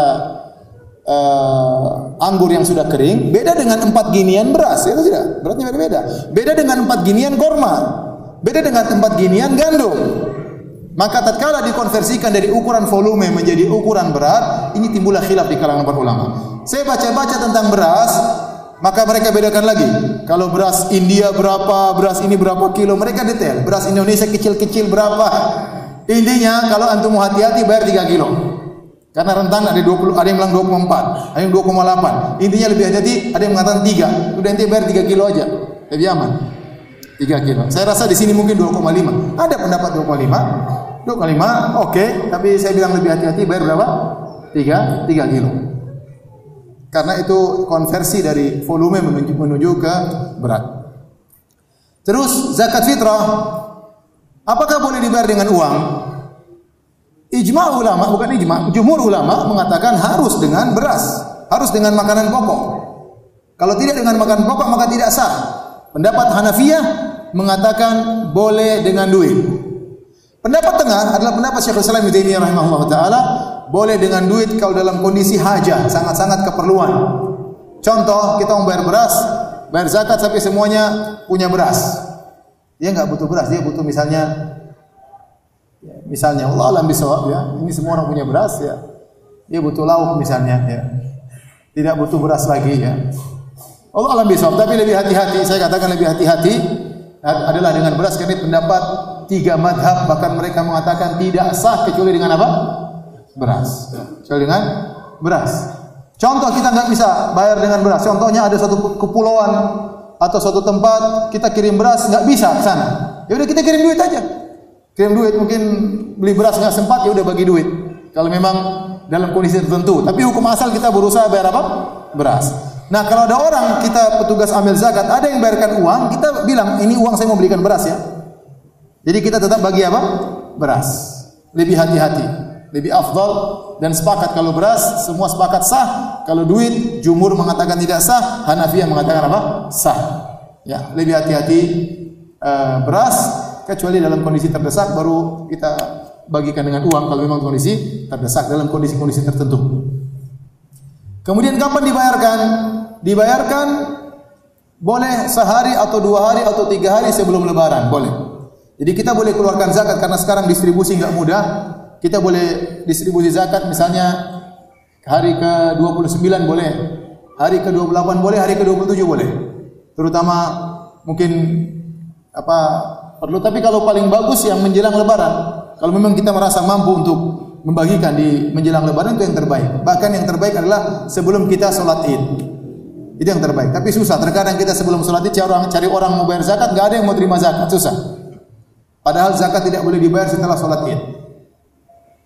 uh, anggur yang sudah kering beda dengan empat ginian beras itu tidak beratnya beda-beda beda dengan empat ginian korma beda dengan empat ginian gandum maka tatkala dikonversikan dari ukuran volume menjadi ukuran berat ini timbullah khilaf di kalangan para ulama saya baca-baca tentang beras maka mereka bedakan lagi. Kalau beras India berapa, beras ini berapa kilo, mereka detail. Beras Indonesia kecil-kecil berapa. Intinya kalau antum hati-hati bayar 3 kilo. Karena rentan ada 20, ada yang bilang 24, ada yang 2,8. Intinya lebih hati-hati, ada yang mengatakan 3. Udah nanti bayar 3 kilo aja. Lebih aman. 3 kilo. Saya rasa di sini mungkin 2,5. Ada pendapat 2,5. 2,5 oke, okay. tapi saya bilang lebih hati-hati bayar berapa? 3 3 kilo. Karena itu konversi dari volume menuju, menuju ke berat. Terus zakat fitrah apakah boleh dibayar dengan uang? Ijma ulama bukan ijma, jumhur ulama mengatakan harus dengan beras, harus dengan makanan pokok. Kalau tidak dengan makanan pokok maka tidak sah. Pendapat Hanafiyah mengatakan boleh dengan duit. Pendapat tengah adalah pendapat Syekhul Islam Ibnu Taimiyah rahimahullah taala boleh dengan duit kalau dalam kondisi hajat, sangat-sangat keperluan. Contoh, kita mau beras, bayar zakat sampai semuanya punya beras. Dia nggak butuh beras, dia butuh misalnya ya, misalnya Allah alam bisawab ya, ini semua orang punya beras ya. Dia butuh lauk misalnya ya. Tidak butuh beras lagi ya. Allah alam bisawab, tapi lebih hati-hati, saya katakan lebih hati-hati adalah dengan beras karena pendapat tiga madhab bahkan mereka mengatakan tidak sah kecuali dengan apa? beras. Kecuali dengan beras. Contoh kita nggak bisa bayar dengan beras. Contohnya ada suatu kepulauan atau suatu tempat kita kirim beras nggak bisa ke sana. Ya udah kita kirim duit aja. Kirim duit mungkin beli beras nggak sempat ya udah bagi duit. Kalau memang dalam kondisi tertentu. Tapi hukum asal kita berusaha bayar apa? Beras. Nah kalau ada orang kita petugas ambil zakat ada yang bayarkan uang kita bilang ini uang saya mau belikan beras ya. Jadi kita tetap bagi apa? Beras. Lebih hati-hati lebih afdal dan sepakat kalau beras semua sepakat sah kalau duit jumur mengatakan tidak sah Hanafiyah mengatakan apa sah ya lebih hati-hati uh, beras kecuali dalam kondisi terdesak baru kita bagikan dengan uang kalau memang kondisi terdesak dalam kondisi-kondisi tertentu kemudian kapan dibayarkan dibayarkan boleh sehari atau dua hari atau tiga hari sebelum lebaran boleh jadi kita boleh keluarkan zakat karena sekarang distribusi nggak mudah kita boleh distribusi zakat misalnya hari ke-29 boleh, hari ke-28 boleh, hari ke-27 boleh. Terutama mungkin apa perlu tapi kalau paling bagus yang menjelang lebaran. Kalau memang kita merasa mampu untuk membagikan di menjelang lebaran itu yang terbaik. Bahkan yang terbaik adalah sebelum kita sholat Id. Itu yang terbaik. Tapi susah. Terkadang kita sebelum sholat Id cari orang, cari orang mau bayar zakat, nggak ada yang mau terima zakat. Susah. Padahal zakat tidak boleh dibayar setelah sholat Id.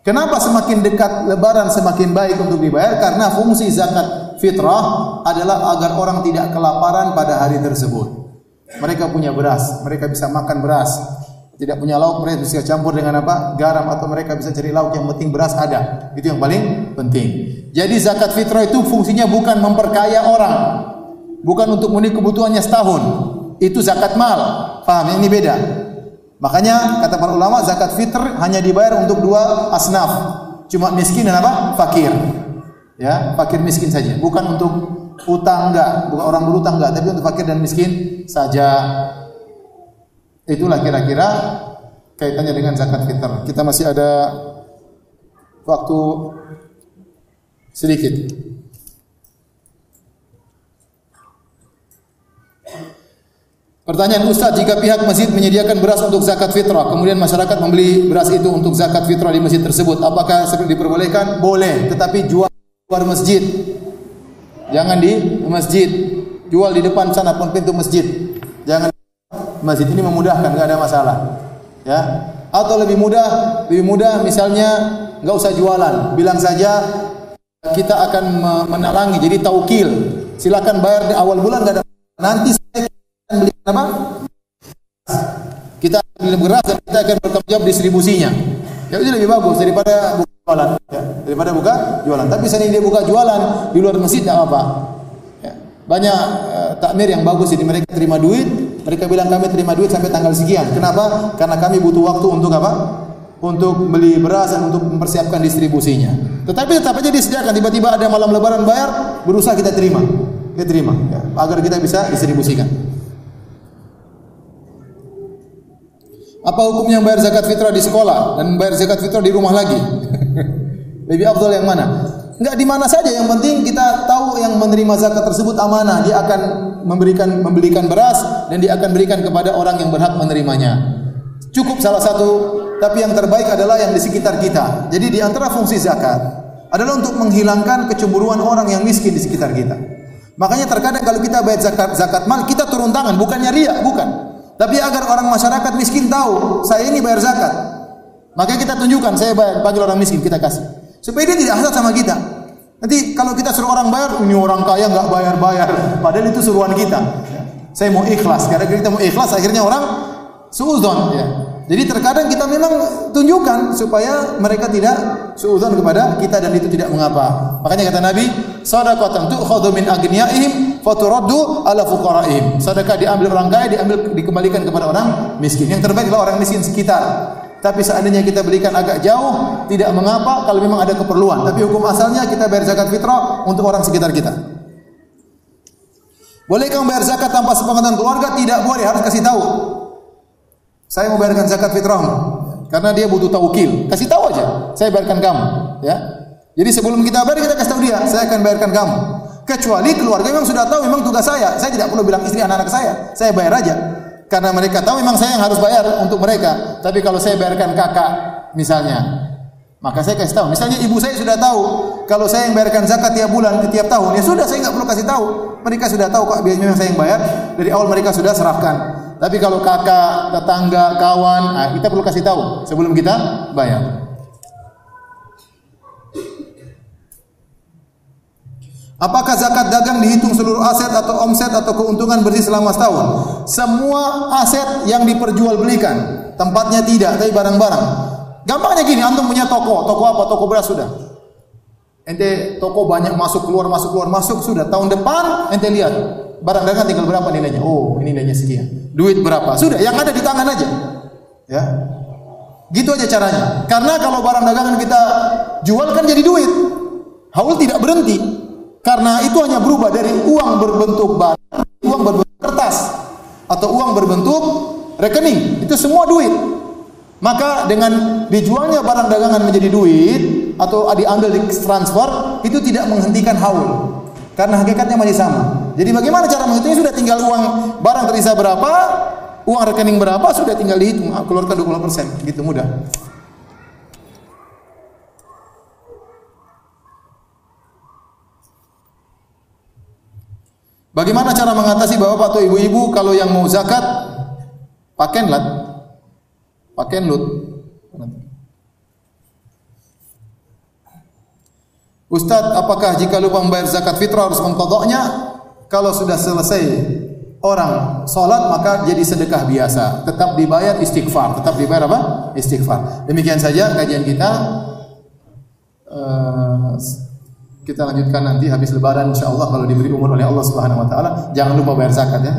Kenapa semakin dekat lebaran semakin baik untuk dibayar? Karena fungsi zakat fitrah adalah agar orang tidak kelaparan pada hari tersebut. Mereka punya beras, mereka bisa makan beras. Tidak punya lauk, mereka bisa campur dengan apa? Garam atau mereka bisa cari lauk yang penting beras ada. Itu yang paling penting. Jadi zakat fitrah itu fungsinya bukan memperkaya orang. Bukan untuk memenuhi kebutuhannya setahun. Itu zakat mal. Paham? Ini beda. Makanya kata para ulama zakat fitr hanya dibayar untuk dua asnaf. Cuma miskin dan apa? Fakir. Ya, fakir miskin saja. Bukan untuk utang enggak, bukan orang berutang enggak, tapi untuk fakir dan miskin saja. Itulah kira-kira kaitannya dengan zakat fitr. Kita masih ada waktu sedikit. Pertanyaan Ustaz, jika pihak masjid menyediakan beras untuk zakat fitrah, kemudian masyarakat membeli beras itu untuk zakat fitrah di masjid tersebut, apakah seperti diperbolehkan? Boleh, tetapi jual luar masjid. Jangan di masjid. Jual di depan sana pun pintu masjid. Masjid ini memudahkan, enggak ada masalah. Ya. Atau lebih mudah, lebih mudah misalnya enggak usah jualan, bilang saja kita akan menalangi jadi taukil. Silakan bayar di awal bulan enggak ada nanti saya beli apa? Kita beli beras dan kita akan bertanggung jawab distribusinya. Ya itu lebih bagus daripada buka jualan. Ya, daripada buka jualan. Tapi sering dia buka jualan di luar masjid tidak apa. Ya. Banyak uh, takmir yang bagus jadi mereka terima duit, mereka bilang kami terima duit sampai tanggal sekian. Kenapa? Karena kami butuh waktu untuk apa? untuk beli beras dan untuk mempersiapkan distribusinya. Tetapi tetap aja disediakan. Tiba-tiba ada malam lebaran bayar, berusaha kita terima. Kita terima ya, agar kita bisa distribusikan. Apa hukumnya bayar zakat fitrah di sekolah dan bayar zakat fitrah di rumah lagi? <laughs> Lebih afdal yang mana? Enggak di mana saja, yang penting kita tahu yang menerima zakat tersebut amanah, dia akan memberikan membelikan beras dan dia akan berikan kepada orang yang berhak menerimanya. Cukup salah satu, tapi yang terbaik adalah yang di sekitar kita. Jadi di antara fungsi zakat adalah untuk menghilangkan kecemburuan orang yang miskin di sekitar kita. Makanya terkadang kalau kita bayar zakat zakat mal, kita turun tangan, bukannya ria, bukan. Tapi agar orang masyarakat miskin tahu, saya ini bayar zakat. Maka kita tunjukkan, saya bayar, panggil orang miskin, kita kasih. Supaya dia tidak hasad sama kita. Nanti kalau kita suruh orang bayar, ini orang kaya nggak bayar-bayar. Padahal itu suruhan kita. Saya mau ikhlas, karena kita mau ikhlas, akhirnya orang suudon. Ya. Jadi terkadang kita memang tunjukkan supaya mereka tidak suudzon kepada kita dan itu tidak mengapa. Makanya kata Nabi, sadaqatan tu'khadhu min aghniyaihim faturaddu ala fuqaraihim. Sedekah diambil orang kaya, diambil dikembalikan kepada orang miskin. Yang terbaik adalah orang miskin sekitar. Tapi seandainya kita berikan agak jauh, tidak mengapa kalau memang ada keperluan. Tapi hukum asalnya kita bayar zakat fitrah untuk orang sekitar kita. Bolehkah membayar zakat tanpa sepengetahuan keluarga? Tidak boleh, harus kasih tahu. Saya mau bayarkan zakat fitrahmu karena dia butuh taukil. Kasih tahu aja, saya bayarkan kamu, ya. Jadi sebelum kita bayar kita kasih tahu dia, saya akan bayarkan kamu. Kecuali keluarga memang sudah tahu memang tugas saya. Saya tidak perlu bilang istri anak-anak saya. Saya bayar aja. Karena mereka tahu memang saya yang harus bayar untuk mereka. Tapi kalau saya bayarkan kakak misalnya, maka saya kasih tahu. Misalnya ibu saya sudah tahu kalau saya yang bayarkan zakat tiap bulan, tiap tahun, ya sudah saya nggak perlu kasih tahu. Mereka sudah tahu kok biasanya saya yang bayar. Dari awal mereka sudah serahkan. Tapi kalau kakak, tetangga, kawan, nah kita perlu kasih tahu sebelum kita bayar. Apakah zakat dagang dihitung seluruh aset atau omset atau keuntungan bersih selama setahun? Semua aset yang diperjualbelikan, tempatnya tidak, tapi barang-barang. Gampangnya gini, antum punya toko, toko apa? Toko beras sudah. Ente toko banyak masuk keluar masuk keluar masuk sudah. Tahun depan ente lihat barang dagangan tinggal berapa nilainya? Oh, ini nilainya sekian. Duit berapa? Sudah, yang ada di tangan aja. Ya. Gitu aja caranya. Karena kalau barang dagangan kita jual kan jadi duit. Haul tidak berhenti. Karena itu hanya berubah dari uang berbentuk barang, uang berbentuk kertas atau uang berbentuk rekening. Itu semua duit. Maka dengan dijualnya barang dagangan menjadi duit atau diambil di transfer itu tidak menghentikan haul. Karena hakikatnya masih sama. Jadi bagaimana cara menghitungnya? Sudah tinggal uang barang tersisa berapa, uang rekening berapa, sudah tinggal dihitung. Keluarkan 20%. Gitu mudah. Bagaimana cara mengatasi bapak atau ibu-ibu kalau yang mau zakat pakaian lat, pakaian lut. Ustadz, apakah jika lupa membayar zakat fitrah harus mengkodoknya? Kalau sudah selesai orang sholat maka jadi sedekah biasa. Tetap dibayar istighfar. Tetap dibayar apa? Istighfar. Demikian saja kajian kita. Uh, kita lanjutkan nanti habis lebaran insyaallah kalau diberi umur oleh Allah Subhanahu wa taala. Jangan lupa bayar zakat ya.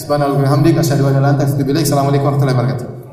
Subhanallah wa bihamdika asyhadu an la ilaha illa anta astaghfiruka wa assalamualaikum warahmatullahi wabarakatuh